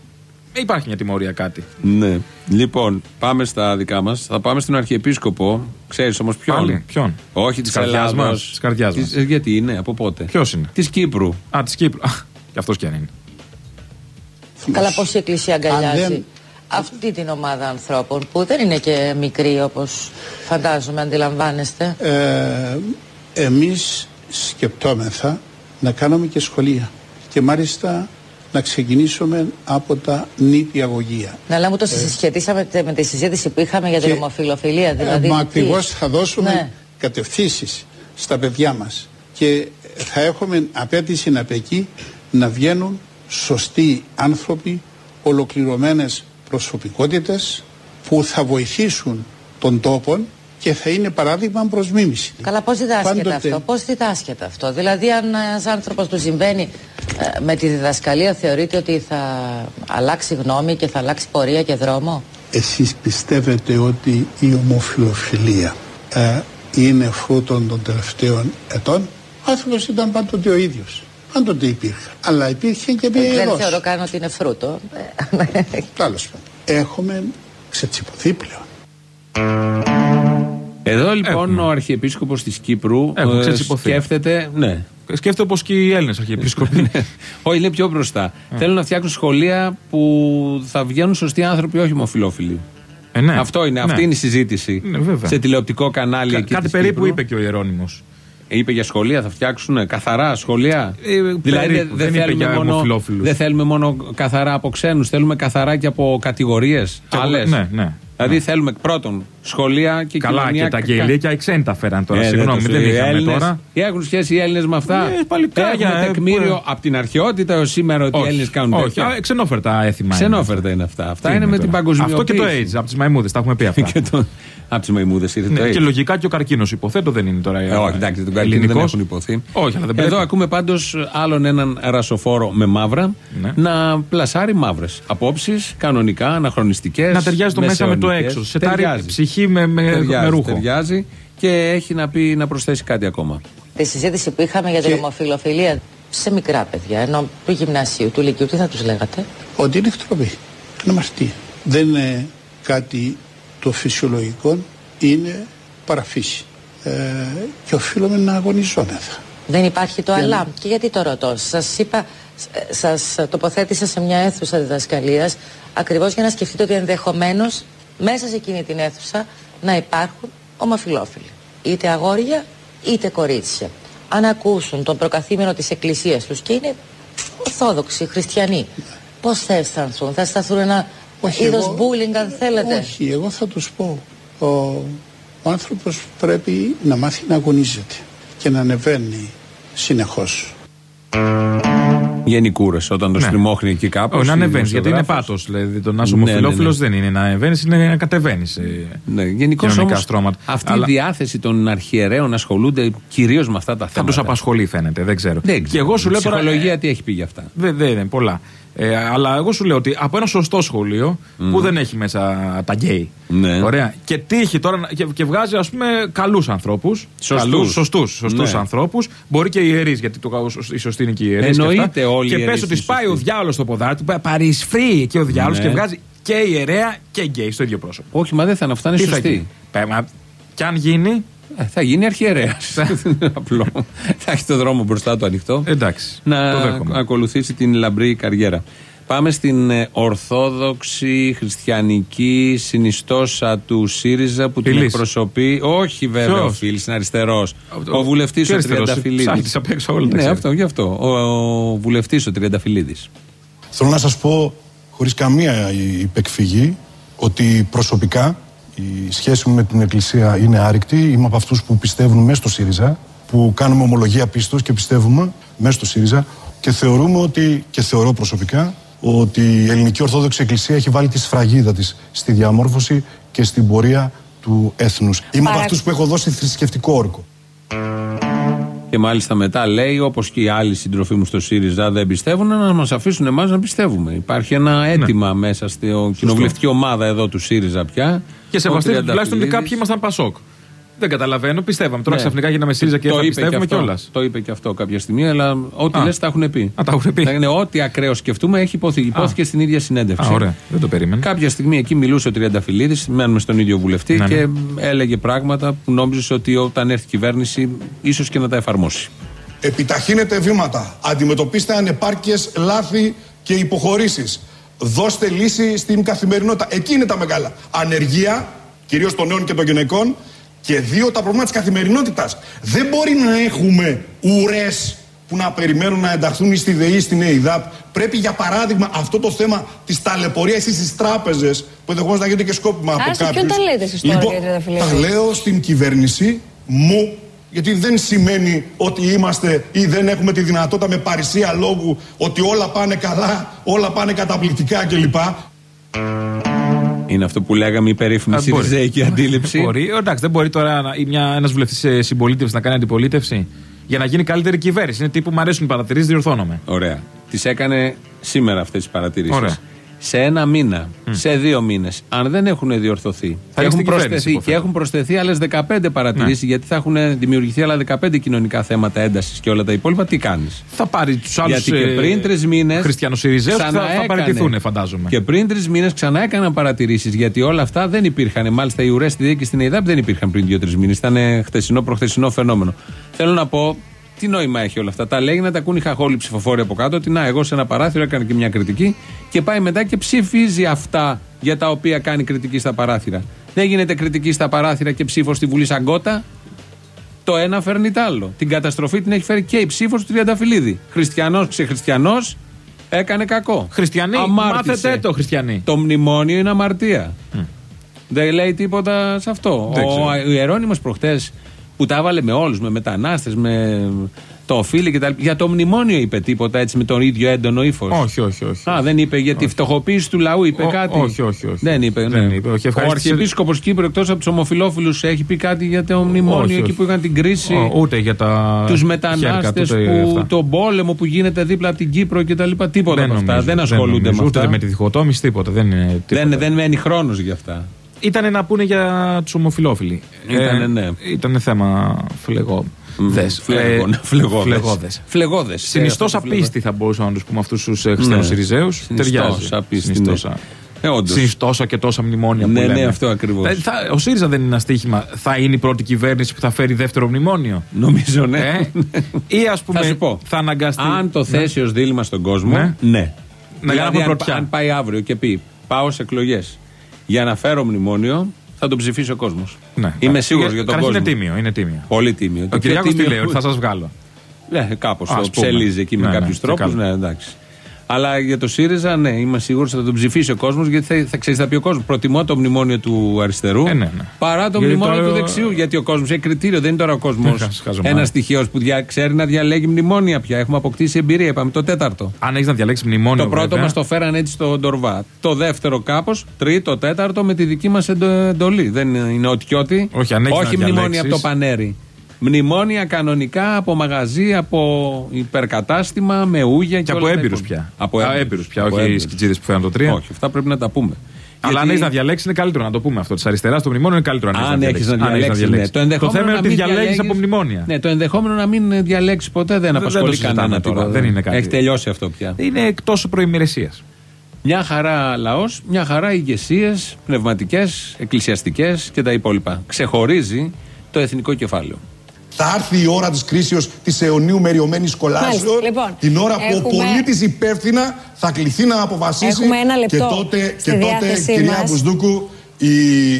υπάρχει μια τιμωρία κάτι. Ναι. Λοιπόν, πάμε στα δικά μας. Θα πάμε στον Αρχιεπίσκοπο. Ξέρεις όμως ποιον; Πάλι, ποιον; Όχι Της της καρδιάς Ελλάδα. μας, της καρδιάς μας. Γιατί είναι, από πότε; Ποιος είναι; Της Κύπρου. Α, της Κύπρου. Α, Κι αυτός κι αν είναι. Καλά, πώς η Εκκλησία αγκαλιάζει Αν δεν- αυτή την ομάδα ανθρώπων που δεν είναι και μικρή όπως φαντάζομαι, αντιλαμβάνεστε. Ε, εμείς σκεπτόμεθα να κάνουμε και σχολεία και μάλιστα να ξεκινήσουμε από τα νηπιαγωγεία. Να λέμε το συσχετίσαμε με τη συζήτηση που είχαμε για την Και- ομοφιλοφιλία. Δηλαδή, ε, μα τι- ακριβώς θα δώσουμε Ναι. κατευθύνσεις στα παιδιά μας και θα έχουμε απέτηση από εκεί να βγαίνουν σωστοί άνθρωποι, ολοκληρωμένες προσωπικότητες που θα βοηθήσουν τον τόπο και θα είναι παράδειγμα προς μίμηση. Καλά, πώς διδάσκεται Πάντοτε- αυτό, πώς διδάσκεται αυτό; Δηλαδή, αν ένας άνθρωπος του συμβαίνει ε, με τη διδασκαλία, θεωρείτε ότι θα αλλάξει γνώμη και θα αλλάξει πορεία και δρόμο; Εσείς πιστεύετε ότι η ομοφιλοφιλία ε, είναι φρούτον των τελευταίων ετών; Ο άνθρωπος ήταν πάντοτε ο ίδιος. Πάντοτε υπήρχε. Αλλά υπήρχε και Δεν περιερός. θεωρώ καν ότι είναι φρούτο. Ε, Τέλος πάντων. Έχουμε ξετσιποθεί πλέον. Εδώ λοιπόν Έχουμε. ο Αρχιεπίσκοπος της Κύπρου Έχουμε ε, ξετσιποθεί. σκέφτεται. Ναι. Σκέφτεται όπως και οι Έλληνες αρχιεπίσκοποι. όχι, είναι πιο μπροστά. Θέλουν να φτιάξουν σχολεία που θα βγαίνουν σωστοί άνθρωποι, όχι ομοφυλόφιλοι. Ε, ναι. Αυτό είναι, Ναι. αυτή είναι η συζήτηση. Ναι, βέβαια. σε τηλεοπτικό κανάλι Κα- εκεί Κάτι της περίπου Κύπρου. είπε και ο Ιερόνιμο. Είπε για σχολεία, θα φτιάξουν καθαρά σχολεία. Ε, δηλαδή περίπου, δεν, δεν είπε θέλουμε για μόνο, ομοφυλόφιλους. δεν θέλουμε μόνο καθαρά από ξένους, θέλουμε καθαρά και από κατηγορίες. Και από- Άλλες. ναι, ναι. Δηλαδή θέλουμε πρώτον σχολεία και Καλά, κοινωνία. και τα γελία και οι ξένοι τα φέραν τώρα. Ε, Συγγνώμη, το δεν σου- οι είχαμε Έλληνες- τώρα. Έχουν σχέση οι Έλληνες με αυτά; Ε, παλικάρια, Έχουμε ε, τεκμήριο που- από την αρχαιότητα έως σήμερα ότι οι Έλληνες κάνουν όχι, τέτοια; α, ξενόφερτα έθιμα. είναι. Ξενόφερτα είναι αυτά. Αυτά Τι είναι με τώρα; την παγκοσμιοποίηση. Αυτό και το AIDS, από τις μαϊμούδες, τα έχουμε πει αυτά. Και το- Από τις μαϊμούδες ήρθε το Ναι, AIDS. και λογικά και ο καρκίνος υποθέτω δεν είναι τώρα. Ε, όχι, εντάξει, τον καρκίνο δεν ελληνικός. έχουν υποθεί. Όχι, αλλά δεν πρέπει. Εδώ ακούμε πάντως άλλον έναν ρασοφόρο με μαύρα Ναι. να πλασάρει μαύρες απόψεις, κανονικά, αναχρονιστικές. Να ταιριάζει το μέσα με το έξω. Σε τάρει ψυχή με, με, ταιριάζει, με ρούχο. ταιριάζει και έχει να, πει, να προσθέσει κάτι ακόμα. Τη συζήτηση που είχαμε για την ομοφιλοφιλία σε μικρά παιδιά, ενώ του γυμνασίου, του λυκειού, τι θα τους λέγατε; Ότι είναι εκτροπή. Είναι αμαρτία. Δεν είναι κάτι το φυσιολογικό, είναι παραφύση. Ε, και οφείλουμε να αγωνιζόμεθα. Δεν υπάρχει το αλάμ. Και γιατί το ρωτώ; Σας είπα, σας τοποθέτησα σε μια αίθουσα διδασκαλίας ακριβώς για να σκεφτείτε ότι ενδεχομένως μέσα σε εκείνη την αίθουσα να υπάρχουν ομοφιλόφιλοι. Είτε αγόρια είτε κορίτσια. Αν ακούσουν τον προκαθήμενο της εκκλησίας τους και είναι ορθόδοξοι, χριστιανοί, πώς θα αισθανθούν, θα αισθανθούν ένα Όχι, είδος εγώ- bullying αν θέλετε; Όχι, εγώ θα τους πω. Ο, ο άνθρωπος πρέπει να μάθει να αγωνίζεται και να ανεβαίνει συνεχώς. Γενικούρε, όταν το Ναι. στριμώχνει εκεί κάπου. Όχι, να ανεβαίνει, γιατί είναι πάτο. Δηλαδή, το να είσαι Ναι, ναι, ομοφυλόφιλο ναι. δεν είναι να ανεβαίνεις, είναι να κατεβαίνεις. Ναι, γενικώς κοινωνικά όμως στρώματα. αυτή Αλλά- η διάθεση των αρχιερέων να ασχολούνται κυρίως με αυτά τα Θα θέματα. του απασχολεί, φαίνεται. Δεν ξέρω. Δεν Και εγώ σου λέω τώρα. Ψυχολογία τι έχει πει γι' αυτά. Δεν δεν είναι πολλά. Ε, αλλά εγώ σου λέω ότι από ένα σωστό σχολείο που δεν έχει μέσα τα γκέι. Ναι. Ωραία. Και τύχει τώρα να- και, και βγάζει ας πούμε καλούς ανθρώπους. Σωστούς. Σωστούς σωστούς Ναι. ανθρώπους. Μπορεί και οι ιερείς, γιατί το, η σωστή είναι και οι ιερείς. Εννοείται και, αυτά. όλοι οι Και ιερείς πες ότι είναι σπάει ο σωστοί. διάολος στο ποδάρι του, πα- παρισφρεί και ο διάολος Ναι. και βγάζει και ιερέα και γκέι στο ίδιο πρόσωπο. Όχι, μα δεν θα είναι αυτά, είναι Τι θα σωστή. γίνει; Πε, μα, Κι αν γίνει. Ε, θα γίνει αρχιερέας. Απλό. θα έχει το δρόμο μπροστά του ανοιχτό. Εντάξει. να το δέχομαι. ακολουθήσει την λαμπρή καριέρα. Πάμε στην ε, ορθόδοξη χριστιανική συνιστόσα του ΣΥΡΙΖΑ που την Φιλής. εκπροσωπεί. Όχι βέβαια Ποιος; ο Φίλης, είναι αριστερός. Ο- Ο βουλευτής ποιο ο αριστερός; Τριανταφυλλίδης. Ψάχνεις απ' έξω όλα τα Ναι, ξέρεις. αυτό, γι' αυτό. Ο, ο βουλευτής ο Τριανταφυλλίδης. Θέλω να σας πω χωρίς καμία υπεκφυγή ότι προσωπικά η σχέση μου με την Εκκλησία είναι άρρηκτη. Είμαι από αυτούς που πιστεύουν μέσα στο ΣΥΡΙΖΑ, που κάνουμε ομολογία πίστος και πιστεύουμε μέσα στο ΣΥΡΙΖΑ και θεωρούμε ότι, και θεωρώ προσωπικά, ότι η Ελληνική Ορθόδοξη Εκκλησία έχει βάλει τη σφραγίδα της στη διαμόρφωση και στην πορεία του έθνους. Είμαι από Παρα- αυτούς που έχω δώσει θρησκευτικό όρκο. Και μάλιστα μετά λέει, όπως και οι άλλοι συντροφοί μου στο ΣΥΡΙΖΑ δεν πιστεύουν, να μας αφήσουν εμάς να πιστεύουμε. Υπάρχει ένα Ναι. αίτημα μέσα στην κοινοβουλευτική ομάδα εδώ του ΣΥΡΙΖΑ πια. Και Ο σεβαστείτε τουλάχιστον ότι Τριανταφυλλίδης. κάποιοι ήμασταν Πασόκ. Δεν καταλαβαίνω, πιστεύαμε. Τώρα Ναι. ξαφνικά γίναμε ΣΥΡΙΖΑ και Το θα είπε πιστεύουμε και αυτό. κιόλας. Το είπε και αυτό κάποια στιγμή, αλλά ό,τι Α. λες τα έχουν πει. Α, τα έχουν πει. Θα είναι ό,τι ακραίο σκεφτούμε έχει υποθεί. Υπόθηκε στην ίδια συνέντευξη. Α, ωραία. Δεν το περίμενα. Κάποια στιγμή εκεί μιλούσε ο Τριανταφυλλίδης, μένουμε στον ίδιο βουλευτή Ναι, ναι. και έλεγε πράγματα που νόμιζες ότι όταν έρθει η κυβέρνηση ίσως και να τα εφαρμόσει. Επιταχύνετε βήματα. Αντιμετωπίστε ανεπάρκειες, λάθη και υποχωρήσεις. Δώστε λύση στην καθημερινότητα. Εκεί είναι τα μεγάλα. Ανεργία, κυρίως των νέων και των γυναικών. Και δύο, τα προβλήματα της καθημερινότητας. Δεν μπορεί να έχουμε ουρές που να περιμένουν να ενταχθούν στη ΔΕΗ, στην ΕΙΔΑΠ. Πρέπει, για παράδειγμα, αυτό το θέμα της ταλαιπωρίας ή στις τράπεζες, που ενδεχομένως να γίνεται και σκόπιμα από Άρα σε κάποιους. ποιον τα λέτε εσείς τώρα, κύριε Τριανταφυλλίδη; τα λέω στην κυβέρνηση μου, γιατί δεν σημαίνει ότι είμαστε ή δεν έχουμε τη δυνατότητα με παρησία λόγου ότι όλα πάνε καλά, όλα πάνε καταπληκτικά κλπ. Είναι αυτό που λέγαμε η περίφημη Α, μπορεί. Σιριζέικη αντίληψη. Μπορεί. Εντάξει, δεν μπορεί τώρα ένας βουλευτής συμπολίτευσης να κάνει αντιπολίτευση για να γίνει καλύτερη κυβέρνηση. Είναι τύπου μου αρέσουν οι παρατηρήσεις, διορθώνομαι. Ωραία. Τις έκανε σήμερα αυτές τις παρατηρήσεις. Ωραία. Σε ένα μήνα, σε δύο μήνες, αν δεν έχουν διορθωθεί και είναι έχουν, στην κυβέρνηση, προσθεθεί, υποθέτω. και έχουν προσθεθεί άλλες 15 παρατηρήσεις, Ναι. γιατί θα έχουν δημιουργηθεί άλλα 15 κοινωνικά θέματα έντασης και όλα τα υπόλοιπα, τι κάνεις; Θα πάρει τους άλλους. Γιατί και πριν τρεις μήνες. Χριστιανοσυριζέου θα, θα παραιτηθούν, φαντάζομαι. Και πριν τρεις μήνες ξανά έκαναν παρατηρήσεις γιατί όλα αυτά δεν υπήρχαν. Μάλιστα οι ουρές στη ΔΕΗ και στην ΕΙΔΑΠ δεν υπήρχαν πριν δύο-τρεις μήνες. Ήταν χτεσινό, προχθεσινό φαινόμενο. Θέλω να πω, τι νόημα έχει όλα αυτά; Τα λέει να τα ακούν οι χαχόλοι ψηφοφόροι από κάτω. Ότι να, εγώ σε ένα παράθυρο έκανα και μια κριτική και πάει μετά και ψηφίζει αυτά για τα οποία κάνει κριτική στα παράθυρα. Δεν γίνεται κριτική στα παράθυρα και ψήφο στη Βουλή Σαγκώτα. Το ένα φέρνει το άλλο. Την καταστροφή την έχει φέρει και η ψήφος του Τριανταφυλλίδη. Χριστιανός, ξεχριστιανός, έκανε κακό. Χριστιανοί, Αμάρτησε. μάθετε το, χριστιανοί. Το μνημόνιο είναι αμαρτία. Δεν λέει τίποτα σε αυτό. Δεν Ο ξέρω. Ιερόνιμο προχτές που τα έβαλε με όλους, με μετανάστες, με το φίλοι κτλ. Για το μνημόνιο είπε τίποτα έτσι με τον ίδιο έντονο ύφος; Όχι, όχι, όχι. Α, δεν είπε για τη φτωχοποίηση του λαού, είπε Ο- κάτι; όχι, όχι, όχι. Δεν είπε. Δεν ναι. είπε, όχι, Ο ευχαρίστησε- Αρχιεπίσκοπος Κύπρου, εκτός από τους ομοφυλόφιλους, έχει πει κάτι για το μνημόνιο Όχι, εκεί όχι. που είχαν την κρίση; Ο- ούτε για τα. Τους χέρια, μετανάστες, ούτε που, αυτά. τον πόλεμο που γίνεται δίπλα από την Κύπρο κτλ. Τίποτα από αυτά. νομίζω, Δεν ασχολούνται νομίζω, με αυτά. Ούτε με τη διχοτόμηση, τίποτα. Δεν, είναι τίποτα. Δεν, δεν μένει χρόνος για αυτά. Ήταν να πούνε για του ομοφυλόφιλοι. Ήτανε, ναι. Ήταν θέμα φλεγό. Δες. Φλεγό- Ε, φλεγόδες. φλεγόδες. Φλεγόδες. Συνιστός Ε, αυτό το απίστη θα μπορούσαμε να τους πούμε αυτούς τους χριστιανού Ιριζέου. Συνιστός Ταιριάζει. απίστη, Συνιστός ναι. α- Ε, όντως. Συνιστόσα και τόσα μνημόνια Ναι, που ναι, λέμε. αυτό ακριβώς. Θα- θα- ο ΣΥΡΙΖΑ δεν είναι ένα στοίχημα. Θα είναι η πρώτη κυβέρνηση που θα φέρει δεύτερο μνημόνιο; Νομίζω, ναι. Ε; Ή ας πούμε Θα σου πω. θα αναγκαστεί. Αν το Ναι. θέσει ως δίλημα στον κόσμο, Ναι. ναι. Να δηλαδή, κάνουμε αν, πρωτιά. αν πάει αύριο και πει πάω σε εκλογές Για να φέρω μνημόνιο θα τον ψηφίσει ο κόσμος. Ναι. Είμαι σίγουρος Ε, για τον καταρχήν κόσμο. Είναι τίμιο, είναι τίμιο. Πολύ τίμιο. Ο Και Κυριάκος πιο τι τίμιο λέει, που- ότι θα σας βγάλω. Ναι, κάπως Ας το πούμε. ψελίζει εκεί με Ναι, ναι, κάποιου και τρόπους. καλά. Ναι, εντάξει. Αλλά για το ΣΥΡΙΖΑ, ναι, είμαι σίγουρος ότι θα τον ψηφίσει ο κόσμος γιατί θα, θα ξέρεις, θα πει ο κόσμος. Προτιμώ το μνημόνιο του αριστερού Ε, ναι, ναι. παρά το Γιατί μνημόνιο τώρα- του δεξιού. Γιατί ο κόσμος έχει κριτήριο, δεν είναι τώρα ο κόσμος Ε, χας- χαζομάρες. ένα στοιχείος που δια, ξέρει να διαλέγει μνημόνια πια. Έχουμε αποκτήσει εμπειρία, είπαμε το τέταρτο. Αν έχεις να διαλέξεις μνημόνιο. Το πρώτο βέβαια, μας το φέραν έτσι στο Ντορβά. Το δεύτερο κάπως, τρίτο, τέταρτο με τη δική μας εντολή. Δεν είναι ό,τι και ό,τι. Όχι, αν έχεις να Όχι μνημόνια διαλέξεις. από το πανέρι. Μνημόνια κανονικά από μαγαζί, από υπερκατάστημα, με ούγια και, Και από όλα τα έμπειρους υπόλοιπα. πια. Από Α, έμπειρους. έμπειρους πια, Από όχι οι έμπειρους. σκιτζίδες που φέραν το 3. Όχι, αυτά πρέπει να τα πούμε. Αλλά αν Γιατί- έχεις να διαλέξεις είναι καλύτερο να το πούμε αυτό. Της αριστεράς στο μνημόνιο είναι καλύτερο αν, αν έχεις να διαλέξεις. Ναι. Το, ενδεχόμενο θέμα είναι να ότι μην διαλέγεις διαλέγεις- από μνημόνια. Ναι, το ενδεχόμενο να μην διαλέξεις ποτέ δεν δεν το απασχολεί συζητάμε κανένα τώρα, τίποτα. δεν είναι κάτι. Έχει τελειώσει αυτό πια. Είναι εκτός προημηρεσία. Μια χαρά λαός, μια χαρά ηγεσίες, πνευματικές, εκκλησιαστικές και τα υπόλοιπα. Ξεχωρίζει το εθνικό κεφάλαιο. Θα έρθει η ώρα της κρίσεως της αιωνίου μεριωμένης κολάσεως Μάλιστα. Λοιπόν, την ώρα που ο έχουμε- πολίτης υπεύθυνα θα κληθεί να αποφασίσει Έχουμε ένα λεπτό και τότε, στη και τότε διάθεσή κυρία μας. Μπουσδούκου η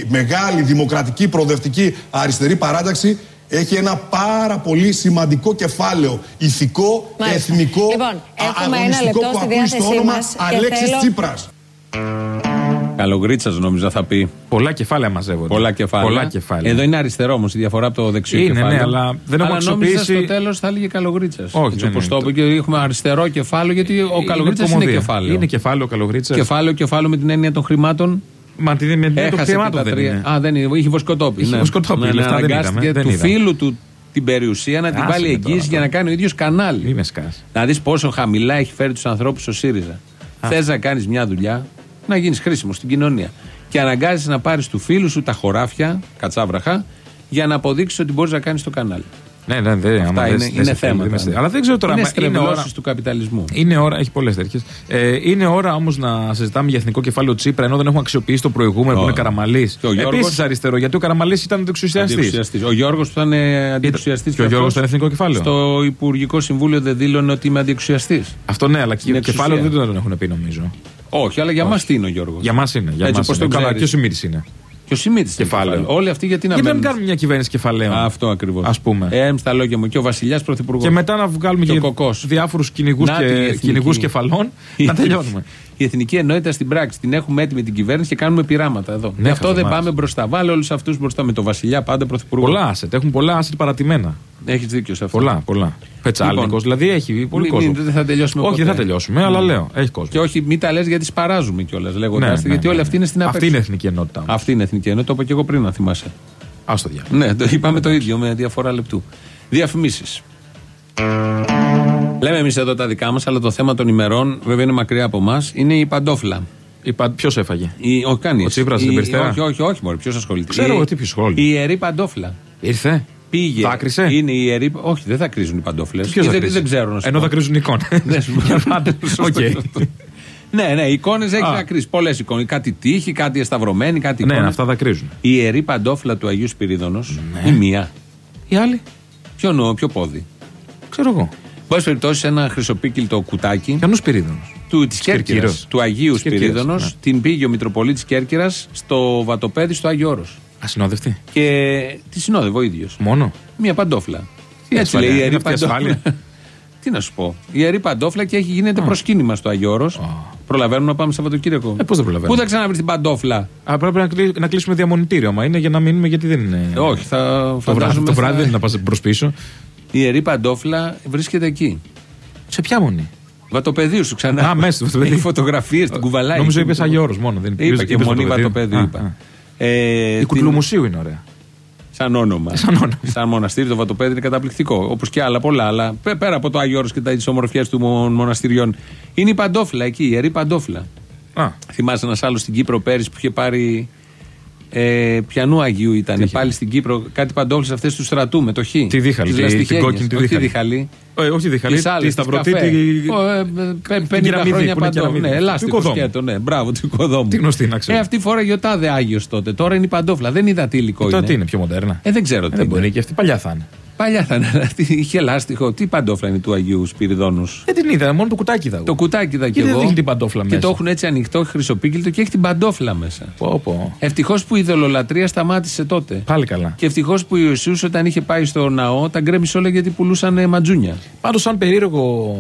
μεγάλη δημοκρατική προοδευτική αριστερή παράταξη έχει ένα πάρα πολύ σημαντικό κεφάλαιο ηθικό, Μάλιστα. εθνικό, Λοιπόν, α- έχουμε ένα αγωνιστικό λεπτό που στη ακούει στο διάθεσή όνομα μας και Αλέξης θέλω- Τσίπρας. Καλογρίτσας νόμιζα θα πει. Πολλά κεφάλαια μαζεύονται. Πολλά κεφάλαια. Πολλά κεφάλαια. Εδώ είναι αριστερό όμως η διαφορά από το δεξιό Είναι, κεφάλαιο. ναι, αλλά δεν έχουμε αλλά νόμιζα αξιοποιήσει- στο τέλος θα έλεγε Καλογρίτσας. Όχι, Έτσι δεν όπως είναι. το είπε και έχουμε αριστερό κεφάλαιο, γιατί ο Καλογρίτσας είναι, κομμωδία. κεφάλαιο. Είναι κεφάλαιο ο Καλογρίτσας. Κεφάλαιο, κεφάλαιο με την έννοια των χρημάτων. Μα τη, με την έννοια των Έχασε και χρημάτων τα δεν τρία. είναι. Α, δεν είναι. Είχε βοσκοτόπι. Είχε βοσκοτόπι, Ναι, ναι, λεφτά δεν αναγκάστηκε είδαμε, δεν του είδαμε. φίλου του την περιουσία να την Άσε βάλει με τώρα εγγύηση για να κάνει ο ίδιος κανάλι. Μη με σκάς. Να δεις πόσο χαμηλά έχει φέρει τους ανθρώπους ο ΣΥΡΙΖΑ. Θες να κάνεις μια δουλειά, να γίνεις χρήσιμος στην κοινωνία. Και αναγκάζεσαι να πάρεις του φίλου σου τα χωράφια, κατσάβραχα, για να αποδείξεις ότι μπορείς να κάνεις το κανάλι. Ναι, ναι, δεν Αυτά άμα δεν- είναι, δεν είναι σε θέλει, θέματα. δεν σε- Αλλά δεν ξέρω τώρα. Είναι μα είναι ώρα, στρεβλώσεις του καπιταλισμού. είναι ώρα, έχει πολλές τέτοιες. Ε, είναι ώρα όμως να συζητάμε για εθνικό κεφάλαιο Τσίπρα ενώ δεν έχουμε αξιοποιήσει το προηγούμενο που Ω. είναι Καραμαλής. Και ο Γιώργος- Επίσης αριστερό, γιατί ο Καραμαλής ήταν αντιεξουσιαστής. Αντιεξουσιαστής. Ο Γιώργος που ήταν ε, αντιεξουσιαστής. Και ο Γιώργος ήταν εθνικό κεφάλαιο. Στο Υπουργικό Συμβούλιο δεν δήλωνε ότι είμαι αντιεξουσιαστής. Αυτό ναι, αλλά και Είναι κεφάλαιο εξουσία. δεν τον έχουν πει νομίζω. Όχι, αλλά για μας τι είναι ο Γιώργος; Για μας είναι. Για Έτσι μας όπως είναι. τον Καλά, ξέρεις; και ο Σιμίτης είναι. Και ο Σιμίτης Κεφάλαιο. Όλοι αυτοί γιατί να Γιατί να μην μένουν. κάνουμε μια κυβέρνηση κεφαλαίων; Αυτό ακριβώς. Ας πούμε. Ε, στα λόγια μου. Και ο Βασιλιάς Πρωθυπουργός. Και μετά να βγάλουμε Και ο και Κοκός. διάφορους κυνηγούς Να, την και εθνική. κυνηγούς κεφαλών να τελειώνουμε. Η εθνική ενότητα στην πράξη την έχουμε έτοιμη την κυβέρνηση και κάνουμε πειράματα εδώ. Ναι, Γι' αυτό δεν χαζομάρες. πάμε μπροστά. Βάλε όλους αυτούς μπροστά με τον Βασιλιά πάντα Πρωθυπουργό. Πολλά asset. Έχουν πολλά asset παρατημένα. Έχεις δίκιο σε αυτό. Πολλά, πολλά. Πετσάλικος, Λοιπόν, δηλαδή έχει πολύ Μην- κόσμο. μην- δεν θα τελειώσουμε Όχι, ποτέ. δεν θα τελειώσουμε, αλλά Ναι. λέω, έχει κόσμο. Και όχι, μην τα λες γιατί σπαράζουμε κιόλας λέγοντά Ναι, τα, ναι, γιατί ναι, όλοι ναι. αυτοί είναι στην Αυτή απέξω. είναι η εθνική ενότητα. όμως. Αυτή είναι η εθνική ενότητα, το είπα και εγώ πριν, να θυμάσαι. Α στο διάολο. Ναι, το είπαμε το ίδιο με διαφορά λεπτού. Διαφημίσεις. Λέμε εμείς εδώ τα δικά μας, αλλά το θέμα των ημερών βέβαια είναι μακριά από εμάς. Είναι η παντόφλα. Ποιος έφαγε; Η, όχι, κανείς. Ο Τσίπρας στην Περιστέρα; Όχι, όχι, όχι, μωρέ, ποιος ασχολείται. Ξέρω Η- εγώ τι ποιος ασχολείται. Η ιερή παντόφλα. Ήρθε; Πήγε. Δάκρυσε. Είναι η ιερή. Όχι, δεν δακρύζουν οι παντόφλες. Ποιος θα δεν, δακρύζει; δεν ξέρω να σου Ενώ πω. δακρύζουν εικόνες. Δεν σου πω. Οκ. Ναι, ναι, εικόνες έχει Α. δακρύσει. Πολλές εικόνες. Κάτι τοίχοι, κάτι εσταυρωμένοι, κάτι Ναι, εικόνες. αυτά δακρύζουν. Η ιερή παντόφλα του Αγίου Σπυρίδωνος Ναι. η μία. Οι άλλοι. Ποιο, νο, ποιο πόδι; Ξέρω εγώ. Μπορεί περιπτώσει ένα χρυσοπίκυλτο κουτάκι Πιανού Σπυρίδωνο. του, της Κέρκυρας. Κέρκυρας, του Αγίου Κέρκυρας, Σπυρίδωνος ναι. την πήγε ο Μητροπολίτης Κέρκυρας στο βατοπέδι στο Άγιο Όρος. Ασυνόδευτη. Και τη συνόδευε ο ίδιος. Μόνο; Μία παντόφλα. Τι Έτσι ασφάλεια, λέει η είναι ιερή αυτή η παντόφλα. ασφάλεια. Τι να σου πω. Η ιερή παντόφλα και έχει γίνεται προσκύνημα στο Άγιο Όρος. Προλαβαίνουμε να πάμε Σαββατοκύριακο. Ε, πώς δεν προλαβαίνουμε; Πού θα ξαναβρεις την παντόφλα; Α, πρέπει να, κλει- να κλείσουμε διαμονητήριο. Μα είναι για να μείνουμε γιατί δεν είναι. Ε, Όχι, θα Το βράδυ, φαντάζομαι. το θα- βράδυ δεν είναι να πας προς πίσω. Η ιερή παντόφλα βρίσκεται εκεί. Σε ποια μονή; Βατοπεδίου σου ξανά. Α, μέσα στο βατοπεδίο. Έχει φωτογραφίες, την κουβαλάει. Νόμιζα εκεί. είπες Άγιο Όρος μόνο, δεν είπες- Είπα και είπες μονή βατοπεδίου. βατοπεδίου. Α, είπα. α. Ε, Η την- Κουτλουμουσίου είναι ωραία. Σαν όνομα. Σαν όνομα. Σαν μοναστήρι το Βατοπέδι είναι καταπληκτικό. Όπως και άλλα πολλά. Αλλά πέ- πέρα από το Άγιο Όρος και τις ομορφιές του μο- μοναστηριών. Είναι η παντόφλα εκεί, η ιερή παντόφλα. Α, Θυμάσαι ένας άλλος στην Κύπρο πέρυσι που είχε πάρει. Ε, πιανού Αγίου ήταν. Πάλι στην Κύπρο κάτι παντόφλε αυτές τους στρατού με το χ. Τη δίχαλη, Τις τη- λαστιχένιες. την κόκκινη τη Όχι δίχαλη. δίχαλη. Ε, όχι τη διχαλή, Τις άλλες, τη τις σταυρωτή. καφέ. τη- Ο, ε, ε, πε- 50 κεραμίδη χρόνια που είναι παντό. κεραμίδη. Ναι, Του ελάστικο οικοδόμου. σκέτο, ναι, μπράβο, του οικοδόμου. Τι γνωστή να ξέρω. Ε, αυτή φορά γιοτάδε Άγιος τότε. Τώρα είναι η παντόφλα. Δεν είδα τι υλικό Τώρα είναι. τι είναι πιο μοντέρνα. Ε, δεν ξέρω τι Δεν είναι. μπορεί και αυτή παλιά θα είναι. Παλιά θα είναι. Είχε λάστιχο. Τι παντόφλα είναι του Αγίου Σπυριδόνους. Δεν την είδα, μόνο το κουτάκι είδα. Το κουτάκι είδα Και κι δεν εγώ. δείχνει την παντόφλα Και μέσα. το έχουν έτσι ανοιχτό, χρυσοπίκυλτο και έχει την παντόφλα μέσα. Πω, πω. Ευτυχώς που η δολολατρεία σταμάτησε τότε. Πάλι καλά. Και ευτυχώς που ο Ιωσήου όταν είχε πάει στο ναό τα γκρέμισε όλα γιατί πουλούσαν ε, ματζούνια. Πάντως, σαν περίεργο.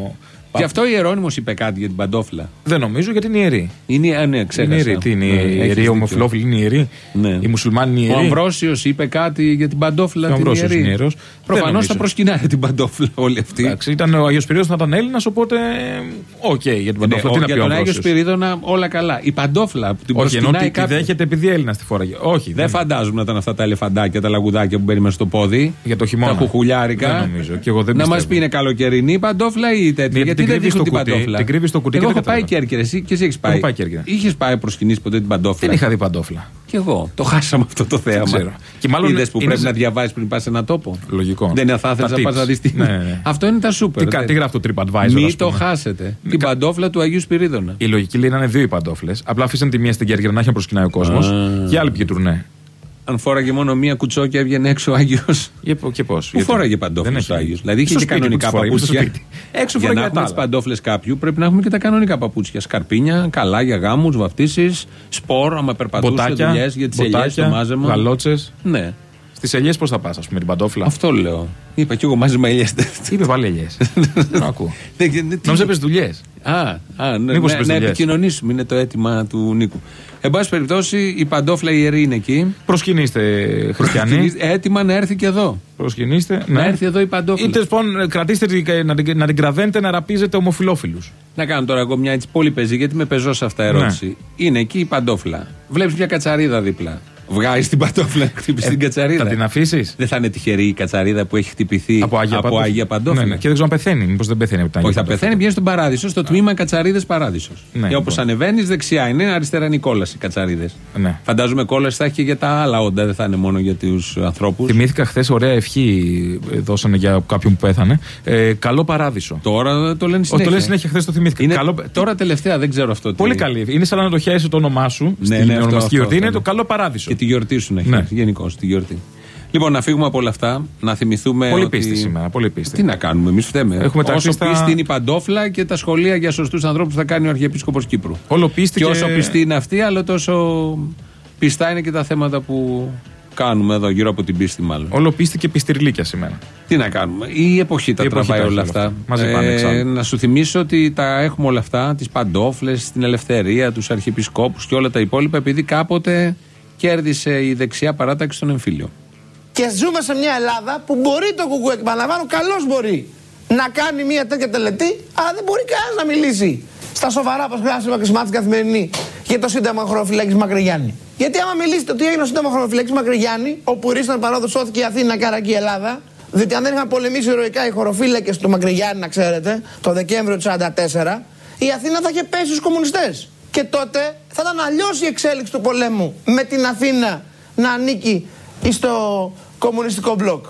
Γι' αυτό ο Ιερόνιμο είπε κάτι για την παντόφλα. Δεν νομίζω γιατί είναι ιερή. Είναι, α, ναι, Είναι ξέχασα. ιερή. Τι είναι, Ναι, η έχεις ιερή δίκιο. ομοφυλόφιλη είναι ιερή. Ναι. Οι μουσουλμάνοι είναι Ο ιεροί. Αμβρόσιος είπε κάτι για την παντόφλα. Ο την Αμβρόσιος ιερή. είναι ιερός. Δεν Προφανώ νομίζω. θα προσκυνάει την παντόφλα όλοι αυτοί. Εντάξει, ήταν ο Αγίο Πυρίδο να ήταν Έλληνας, οπότε. ε, Οκ, για την Ναι, παντόφλα. ο- Τι να για πει ο τον Άγιο Αμβρόσιος; Σπυρίδωνα όλα καλά. Η παντόφλα που την Όχι, ενώ προσκυνάει τη, τη κάποιος. δέχεται επειδή Έλληνα τη φορά. Όχι, Δεν φαντάζομαι να ήταν αυτά τα ελεφαντάκια, τα λαγουδάκια που μπαίνει μέσα στο πόδι. Για το χειμώνα. Τα κουκουλιάρικα. Δεν νομίζω. Και εγώ δεν να μας πιστεύω. πει είναι καλοκαιρινή η παντόφλα ή τέτοια. Γιατί Γιατί, την δεν κρύβεις δείχνουν στο την κουτί, παντόφλα. την κρύβεις στο κουτί και Εγώ δεν έχω πάει κατάλαβα. Κέρκυρα, εσύ και εσύ έχεις πάει; πάει Κέρκυρα. Είχες πάει προσκυνήσεις ποτέ την παντόφλα. Δεν είχα δει παντόφλα. Κι εγώ. Το χάσαμε αυτό το θέαμα. ξέρω. Και μάλλον Είδες είναι- που είναι πρέπει σε- να διαβάσεις πριν πας σε έναν τόπο; Λογικό. Δεν είναι θα Τα ήθελες να tips. πα να δεις τι. Ναι, ναι, ναι. Αυτό είναι τα σούπερ. Τι, κα- τι γράφει το TripAdvisor. Μην ας το πούμε. χάσετε. Την παντόφλα του Αγίου Σπυρίδωνα. Η λογική λέει να είναι δύο οι παντόφλε. Απλά αφήσαν τη μία στην Κέρκυρα να έχει να προσκυνάει ο κόσμος. Α. Και άλλη πήγε τουρνέ. Αν φόραγε μόνο μία κουτσό και έβγαινε έξω ο Άγιος. Και πώς. Πού φόραγε παντόφλες ο Άγιος. Δηλαδή είχε και κανονικά παπούτσια. Έξω Για να φοράγε έχουμε τα τι άλλα. παντόφλες κάποιου πρέπει να έχουμε και τα κανονικά παπούτσια. Σκαρπίνια, καλά για γάμους, βαφτίσεις, σπορ, άμα περπατούσε, Μποτάκια, δουλειές για τις ελιές, μποτάκια, το μάζεμα. γαλότσες. Ναι, Στις ελιές πώς θα πας, ας πούμε, την παντόφλα; αυτό λέω. Είπα κι εγώ μάζεμα ελιές. Είπε πάλι ελιές. Δεν ακούω. Δεν Νόμιζα πε δουλειές. Α, α ναι, Μήπως ναι, είπες να δουλειές. επικοινωνήσουμε. Είναι το αίτημα του Νίκου. Εν πάση περιπτώσει, η παντόφλα ιερή είναι εκεί. Προσκυνήστε, χριστιανοί. Έτοιμα να έρθει και εδώ. Προσκυνήστε. Να ναι. έρθει εδώ η παντόφλα. Ή τέλο πάντων, κρατήστε την- να την, να την κραδένετε να ραπίζετε ομοφυλόφιλους. Να κάνω τώρα εγώ μια έτσι πολύ πεζή, γιατί με πεζό σε αυτά ερώτηση. Είναι εκεί η παντόφλα. Βλέπεις μια κατσαρίδα δίπλα. Βγάζει την παντόφλα να χτυπήσει την κατσαρίδα. Θα την αφήσεις; Δεν θα είναι τυχερή η κατσαρίδα που έχει χτυπηθεί Από Άγια από Παντόφλα. Άγια Παντόφλα. Ναι, ναι. Και δεν ξέρω αν πεθαίνει. Μήπως δεν πεθαίνει από τα Όχι, Άγια θα Παντόφλα. πεθαίνει, πηγαίνει στον παράδεισο, στο τμήμα Κατσαρίδε Παράδεισος. Ναι, και όπως λοιπόν. ανεβαίνεις, δεξιά είναι, αριστερά είναι η κόλαση Κατσαρίδες. Ναι. Φαντάζομαι κόλαση θα έχει και για τα άλλα όντα, δεν θα είναι μόνο για τους ανθρώπους. Θυμήθηκα χθες ωραία ευχή ε, δώσανε για κάποιον που πέθανε. Ε, καλό παράδεισο. Τώρα το λένε Όχι, συνέχεια. το λένε συνέχεια, χθες το θυμήθηκα. Είναι Καλό... Τώρα τελευταία, δεν ξέρω αυτό. τι- Πολύ καλή. Είναι σαν να το χαίρεσαι το όνομά σου Ναι, στην ναι, αυτό, ονομαστική αυτό, γιορτή. Είναι αυτό, το ναι. καλό παράδεισο. Και τη γιορτή σου να έχει. Ναι. Γενικώς τη γιορτή. Λοιπόν, να φύγουμε από όλα αυτά, να θυμηθούμε. Πολύ ότι... πίστη σήμερα. Πολύ πίστη. Τι να κάνουμε, εμείς φταίμε. Έχουμε τα όσο πίστα- πίστη είναι η παντόφλα και τα σχολεία για σωστούς ανθρώπους θα κάνει ο Αρχιεπίσκοπος Κύπρου. Όλο πίστη Και και... όσο πιστή είναι αυτή, αλλά τόσο πιστά είναι και τα θέματα που κάνουμε εδώ γύρω από την πίστη, μάλλον. Όλο πίστη και πιστηρλίκια σήμερα. Τι να κάνουμε. Η εποχή τα Η εποχή τραβάει τα έχει όλα όλα αυτά. Ε, αυτά. Μαζί πάνε εξάλλου. να σου θυμίσω ότι τα έχουμε όλα αυτά, τις παντόφλες, την ελευθερία, τους αρχιεπισκόπους και όλα τα υπόλοιπα, επειδή κάποτε κέρδισε η δεξιά παράταξη στον εμφύλιο. Και ζούμε σε μια Ελλάδα που μπορεί το κουκού, επαναλαμβάνω, καλώς μπορεί να κάνει μια τέτοια τελετή, αλλά δεν μπορεί κανένας να μιλήσει στα σοβαρά, όπως χρειάζεται και στη καθημερινή, για το Σύνταγμα Χωροφυλάκη Μακρυγιάννη. Γιατί άμα μιλήσετε ότι έγινε το Σύνταγμα Χωροφυλάκη Μακρυγιάννη, όπου ρίσταν παρόδο σώθηκε η Αθήνα, Καρακή, η Ελλάδα, διότι αν δεν είχαν πολεμήσει ηρωικά οι χωροφύλακες του Μακρυγιάννη, να ξέρετε, το Δεκέμβριο του 1944, η Αθήνα θα είχε πέσει στους κομμουνιστές. Και τότε θα ήταν αλλιώς η εξέλιξη του πολέμου με την Αθήνα να ανήκει στο κομμουνιστικό μπλοκ.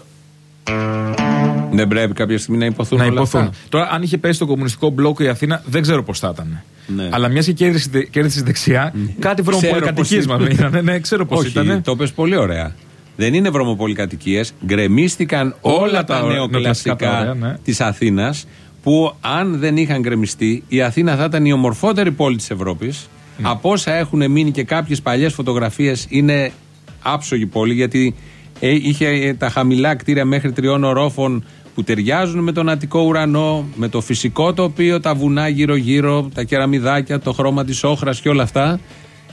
Δεν πρέπει κάποια στιγμή να υποθούν να όλα υποθούν. αυτά. Τώρα, αν είχε πέσει στο κομμουνιστικό μπλοκ η Αθήνα, δεν ξέρω πώς θα ήταν. Ναι. Αλλά μια και κέρδισε, κέρδισε δεξιά, κάτι Ξέρω βρωμοπολικατοικίσμα πώς ήταν. Ναι, ξέρω πώς Όχι, ήταν. το πες πολύ ωραία. Δεν είναι βρωμοπολικατοικίε. Γκρεμίστηκαν όλα, Όλα τα, τα ωραία- νεοκλασικά νεοκλασικά τα ωραία, ναι. της Αθήνας. Που αν δεν είχαν γκρεμιστεί, η Αθήνα θα ήταν η ομορφότερη πόλη της Ευρώπης. Ναι. Από όσα έχουν μείνει και κάποιες παλιές φωτογραφίες, είναι άψογη πόλη γιατί ε, είχε ε, τα χαμηλά κτίρια μέχρι τριών ορόφων που ταιριάζουν με τον Αττικό ουρανό, με το φυσικό τοπίο, τα βουνά γύρω-γύρω, τα κεραμιδάκια, το χρώμα της όχρας και όλα αυτά.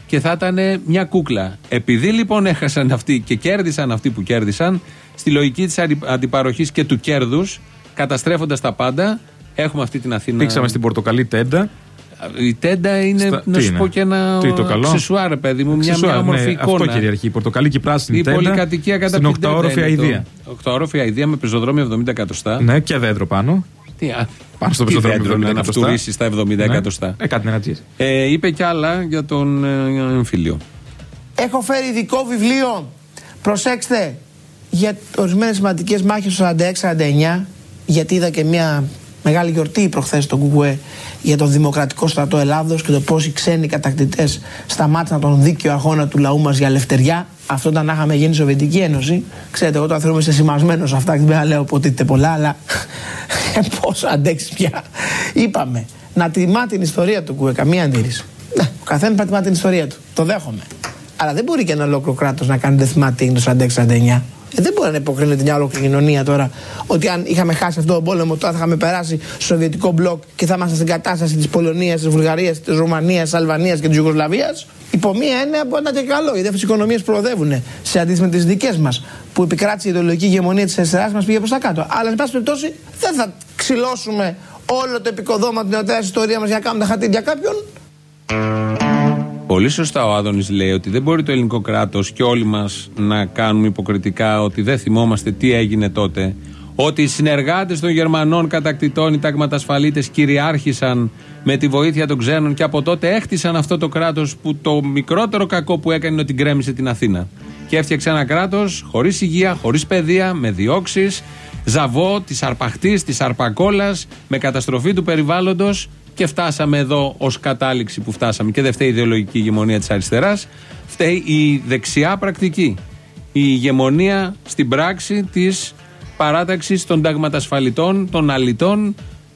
Και θα ήταν μια κούκλα. Επειδή λοιπόν έχασαν αυτοί και κέρδισαν αυτοί που κέρδισαν, στη λογική της αντιπαροχής και του κέρδους, καταστρέφοντας τα πάντα, έχουμε αυτή την Αθήνα. Πήξαμε στην πορτοκαλί τέντα. Η τέντα είναι, Στα- να τι σου είναι; πω και ένα Τι, το καλό; αξεσουάρ, παιδί μου, μια, Αξεσουάρ, μια όμορφη ναι, εικόνα. Αυτό κυριαρχεί. Η πορτοκαλί και η πράσινη Η τέντα. πολυκατοικία κατά Στην την τέντα οκταόροφη είναι το- αηδία. Οκταόροφη αηδία με πεζοδρόμιο 70 εκατοστά. Ναι, και δέντρο πάνω. Τι, α, Πάνω στο τι πεζοδρόμιο δέντρο 70 να εκατοστά. φτουρήσει στα 70 Ναι. εκατοστά. Ε, κάτι νερατζής. Ε, είπε κι άλλα για τον ε, εμφύλιο. Έχω φέρει ειδικό βιβλίο, προσέξτε, για ορισμένες σημαντικές μάχες του 46-49, γιατί είδα και μια Μεγάλη γιορτή προχθές στο Κουκουέ για τον Δημοκρατικό Στρατό Ελλάδος και το πώς οι ξένοι κατακτητές σταμάτησαν τον δίκαιο αγώνα του λαού μας για ελευθεριά. Αυτό ήταν να είχαμε γίνει Σοβιετική Ένωση. Ξέρετε, εγώ το άνθρωπο είμαι σημασμένος σε αυτά και δεν λέω ποτέ πολλά, αλλά πώς αντέξεις πια. Είπαμε να τιμά την ιστορία του Κουκουέ, καμία αντίρρηση. Ναι, ο καθένας να τιμά την ιστορία του. Το δέχομαι. Αλλά δεν μπορεί και ένα ολόκληρο κράτος να κάνει δεν θυμάται τι έγινε το 46-49. Ε, δεν μπορεί να υποκρίνεται μια ολόκληρη κοινωνία τώρα ότι αν είχαμε χάσει αυτό τον πόλεμο, τώρα θα είχαμε περάσει στο Σοβιετικό μπλοκ και θα ήμασταν στην κατάσταση της Πολωνίας, της Βουλγαρίας, της Ρουμανίας, της Αλβανίας και της Ιουγκοσλαβίας. Υπό μία έννοια μπορεί να ήταν και καλό, γιατί αυτές οι οικονομίες προοδεύουν σε αντίθεση με τις δικές μας, που επικράτησε η ιδεολογική ηγεμονία της αριστεράς μας πήγε προς τα κάτω. Αλλά, εν πάση περιπτώσει, δεν θα ξυλώσουμε όλο το επικοδόμα την νεοτέρας ιστορία μας για να κάνουμε τα χατήρια κάποιον. Πολύ σωστά ο Άδωνης λέει ότι δεν μπορεί το ελληνικό κράτος και όλοι μας να κάνουμε υποκριτικά ότι δεν θυμόμαστε τι έγινε τότε. Ότι οι συνεργάτες των Γερμανών κατακτητών, οι ταγματασφαλίτες, κυριάρχησαν με τη βοήθεια των ξένων και από τότε έχτισαν αυτό το κράτος που το μικρότερο κακό που έκανε είναι ότι γκρέμισε την Αθήνα. Και έφτιαξε ένα κράτος χωρίς υγεία, χωρίς παιδεία, με διώξεις, ζαβό της αρπαχτής, της αρπακόλας, με καταστροφή του περιβάλλοντος και φτάσαμε εδώ ως κατάληξη που φτάσαμε. Και δεν φταίει η ιδεολογική ηγεμονία της αριστεράς, φταίει η δεξιά πρακτική. Η ηγεμονία στην πράξη της παράταξης των ταγματασφαλιτών, των αλητών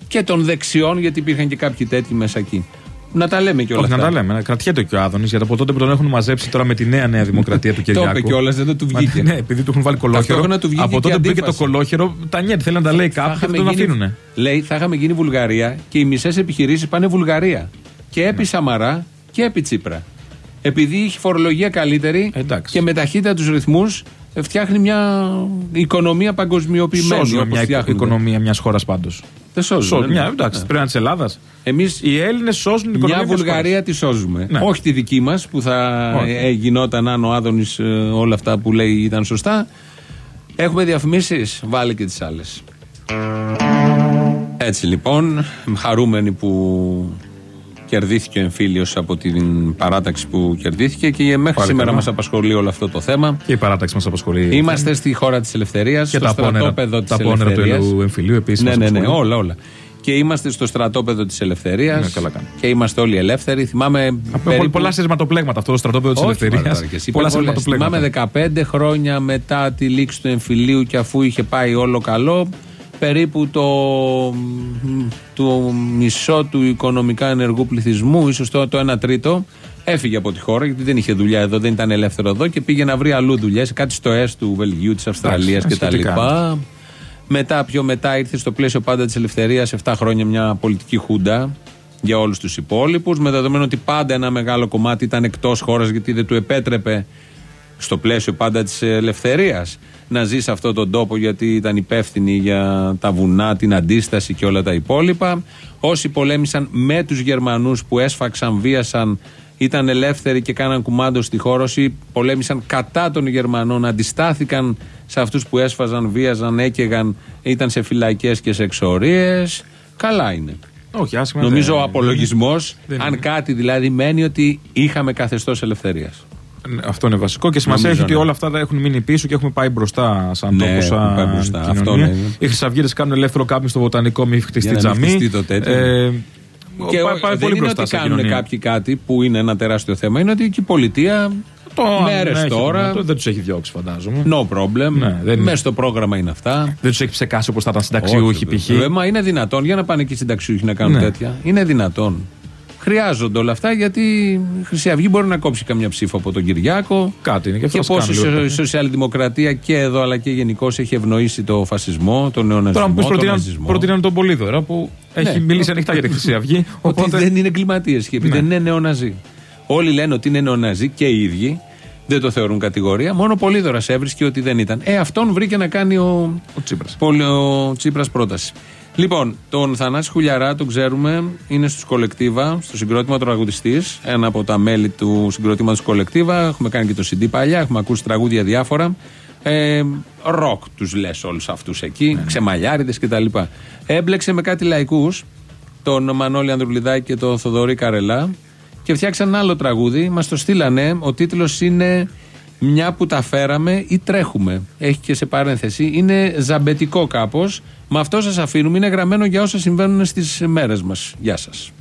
και των δεξιών, γιατί υπήρχαν και κάποιοι τέτοιοι μέσα εκεί. Να τα λέμε κιόλας. Όχι, να τα λέμε. Κρατιέται και ο Άδωνης γιατί από τότε που τον έχουν μαζέψει τώρα με τη νέα Νέα Δημοκρατία του Κυριάκου. Το είπε κιόλας, δεν του βγήκε. ναι, επειδή του έχουν βάλει κολόχερο. Από τότε που μπήκε το κολόχερο, τα νιέται. Θέλει να τα λέει κάποιοι και τον αφήνουν. Λέει, θα είχαμε γίνει Βουλγαρία και οι μισές επιχειρήσεις πάνε Βουλγαρία. Και επί Σαμαρά και επί Τσίπρα. Επειδή είχε φορολογία καλύτερη και με ταχύτητα τους ρυθμούς φτιάχνει μια οικονομία παγκοσμιοποιημένη. Σώζουμε μια οικονομία μιας χώρας πάντως. Δεν σώζουμε. Μια, εντάξει, πρέπει να της Ελλάδας. Εμείς οι Έλληνες σώζουν την οικονομία. Μιας Βουλγαρία τη σώζουμε. Ναι. Όχι τη δική μας που θα ε, γινόταν αν ο Άδωνης ε, όλα αυτά που λέει ήταν σωστά. Έχουμε διαφημίσεις. Βάλει και τις άλλες. Έτσι λοιπόν, χαρούμενοι που κερδίθηκε ο εμφύλιος από την παράταξη που κερδίθηκε και μέχρι Πάλι σήμερα μας απασχολεί όλο αυτό το θέμα. Και η παράταξη μας απασχολεί. Είμαστε στη χώρα της ελευθερίας, στο τα στρατόπεδο της ελευθερίας. του εμφυλίου επίσης. Ναι, ναι, ναι, όλα, όλα. Και είμαστε στο στρατόπεδο της ελευθερίας. Ναι, και είμαστε όλοι ελεύθεροι. Θυμάμαι. Περίπου... Πολλά σειρματοπλέγματα αυτό το στρατόπεδο της ελευθερίας. Πολλά Θυμάμαι 15 χρόνια μετά τη λήξη του εμφυλίου και αφού είχε πάει όλο καλό, περίπου το, το μισό του οικονομικά ενεργού πληθυσμού, ίσως το, το 1 τρίτο, έφυγε από τη χώρα γιατί δεν είχε δουλειά εδώ, δεν ήταν ελεύθερο εδώ και πήγε να βρει αλλού δουλειές, κάτι στο ΕΣ του Βελγίου, της Αυστραλίας κτλ. Μετά, πιο μετά, ήρθε στο πλαίσιο πάντα της ελευθερίας 7 χρόνια μια πολιτική χούντα για όλους τους υπόλοιπους. Με δεδομένο ότι πάντα ένα μεγάλο κομμάτι ήταν εκτός χώρας γιατί δεν του επέτρεπε στο πλαίσιο πάντα της ελευθερίας να ζεις σε αυτόν τον τόπο γιατί ήταν υπεύθυνοι για τα βουνά, την αντίσταση και όλα τα υπόλοιπα. Όσοι πολέμησαν με τους Γερμανούς που έσφαξαν, βίασαν, ήταν ελεύθεροι και κάναν κουμάντο στη χώρα. Όσοι πολέμησαν κατά των Γερμανών, αντιστάθηκαν σε αυτούς που έσφαζαν, βίαζαν, έκαιγαν, ήταν σε φυλακές και σε εξορίες. Καλά είναι. Όχι, άσχημα, Νομίζω ο απολογισμός, αν κάτι δηλαδή, μένει ότι είχαμε καθεστώς ελευθερίας. Αυτό είναι βασικό και σημασία έχει ότι όλα αυτά τα έχουν μείνει πίσω και έχουμε πάει μπροστά σαν ναι, τόπος, σαν πάει μπροστά. κοινωνία. Αυτό, ναι. Οι Χρυσαυγίτε κάνουν ελεύθερο κάποιο στο βοτανικό, μη χτιστεί τζαμί. Το τέτοιο. ε, και πάει, πάει δεν πολύ είναι ότι κάνουν κάποιοι κάτι που είναι ένα τεράστιο θέμα, είναι ότι και η πολιτεία το μέρες ναι, τώρα. Το, δεν τους έχει διώξει, φαντάζομαι. No problem. Ναι, δεν Μέσα στο πρόγραμμα είναι αυτά. Δεν τους έχει ψεκάσει όπως θα ήταν συνταξιούχοι π.χ. Μα είναι δυνατόν για να πάνε και οι συνταξιούχοι να κάνουν ναι. τέτοια. Είναι δυνατόν. Χρειάζονται όλα αυτά γιατί η Χρυσή Αυγή μπορεί να κόψει καμιά ψήφο από τον Κυριάκο. Κάτι είναι και αυτό. Και πώς η σοσιαλδημοκρατία και εδώ αλλά και γενικώ έχει ευνοήσει το φασισμό, τον νεοναζισμό. Τώρα μου προτείναν, προτείναν τον Πολύδωρα που έχει ναι, μιλήσει ανοιχτά για τη Χρυσή Αυγή. Οπότε... Ότι δεν είναι εγκληματίε και επειδή ναι. δεν είναι νεοναζί. Όλοι λένε ότι είναι νεοναζί και οι ίδιοι. Δεν το θεωρούν κατηγορία. Μόνο Πολύδωρας έβρισκε ότι δεν ήταν. Ε, αυτόν βρήκε να κάνει ο, ο Τσίπρας πρόταση. Λοιπόν, τον Θανάση Χουλιαρά τον ξέρουμε, είναι στου Κολεκτίβα, στο συγκρότημα τραγουδιστής, ένα από τα μέλη του συγκροτήματο Κολεκτίβα. Έχουμε κάνει και το CD παλιά, έχουμε ακούσει τραγούδια διάφορα. Ε, ροκ τους λες όλους αυτούς εκεί, ναι. ξεμαλιάριδες κτλ. Έμπλεξε με κάτι λαϊκούς, τον Μανώλη Ανδρουλιδάκη και τον Θοδωρή Καρελά και φτιάξαν άλλο τραγούδι. Μας το στείλανε. Ο τίτλος είναι Μια που τα φέραμε ή τρέχουμε. Έχει και σε παρένθεση. Είναι ζαμπετικό κάπως. Με αυτό σας αφήνουμε. Είναι γραμμένο για όσα συμβαίνουν στις μέρες μας. Γεια σας.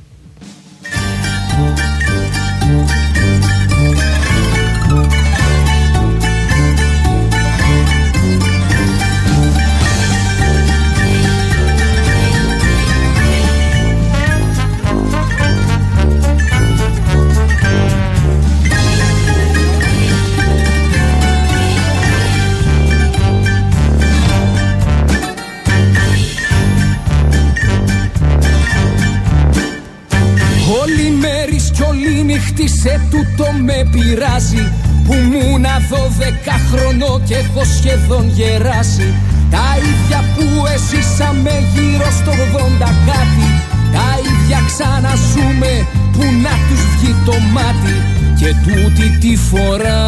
Όλη νύχτη σε τούτο με πειράζει Που μου να δώδεκα χρονό και έχω σχεδόν γεράσει. Τα ίδια που εσύσαμε γύρω στο 80 κάτι Τα ίδια ξαναζούμε που να τους βγει το μάτι. Και τούτη τη φορά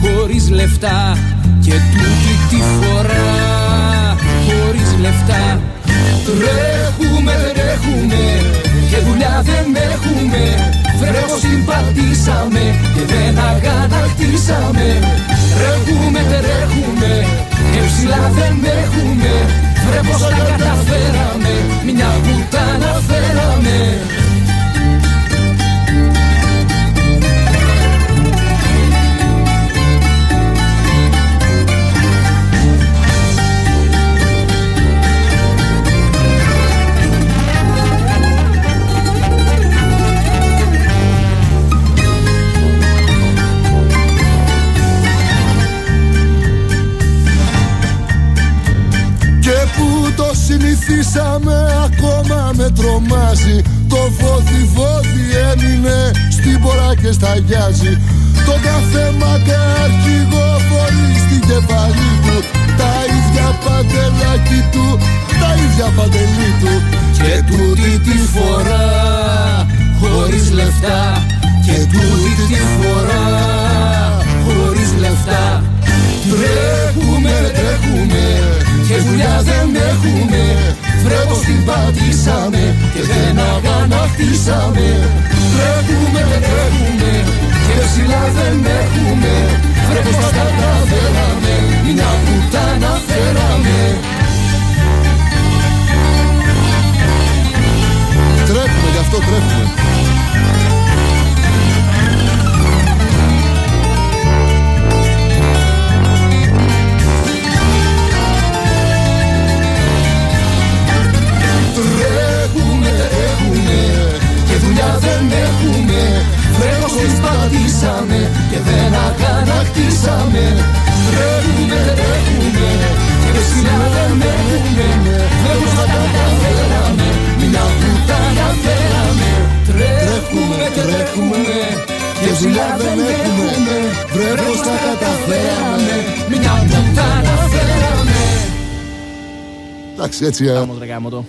χωρίς λεφτά Και τούτη τη φορά χωρίς λεφτά. Τρέχουμε, τρέχουμε και δουλειά δεν έχουμε Βρε πως συμπατήσαμε και δεν αγανακτήσαμε. Τρέχουμε, τρέχουμε και ψηλά δεν έχουμε. Βρε πως τα καταφέραμε, μια πουτάνα φέραμε το συνηθίσαμε ακόμα με τρομάζει. Το βόδι βόδι έμεινε στην πορά και σταγιάζει Το κάθε μακαρχηγό φορεί στην κεφαλή του. Τα ίδια παντελάκι του, τα ίδια παντελή του. Και τούτη τη φορά χωρίς λεφτά. Και τούτη τη φορά χωρίς λεφτά. Τρέχουμε, τρέχουμε και δουλειάς δεν έχουμε Βρε πως την πατήσαμε και δεν αγανακτήσαμε. Τρέχουμε, τρέχουμε και ψηλά δεν έχουμε Βρε πως τα καταφέραμε, μια πουτάνα φέραμε. Τρέχουμε, γι' αυτό τρέχουμε Τρέχουμε, δεν έχουμε. Βρε πως τις πατήσαμε και δεν αγανακτήσαμε Τρέχουμε, τρέχουμε και ψηλά δεν έχουμε Βρε πως τα καταφέραμε, μια πουτάνα φέραμε Τρέχουμε, τρέχουμε και ψηλά δεν έχουμε Βρε πως τα καταφέραμε, μια πουτάνα φέραμε Εντάξει έτσι ε, Γάμο, ρε, γάμο το.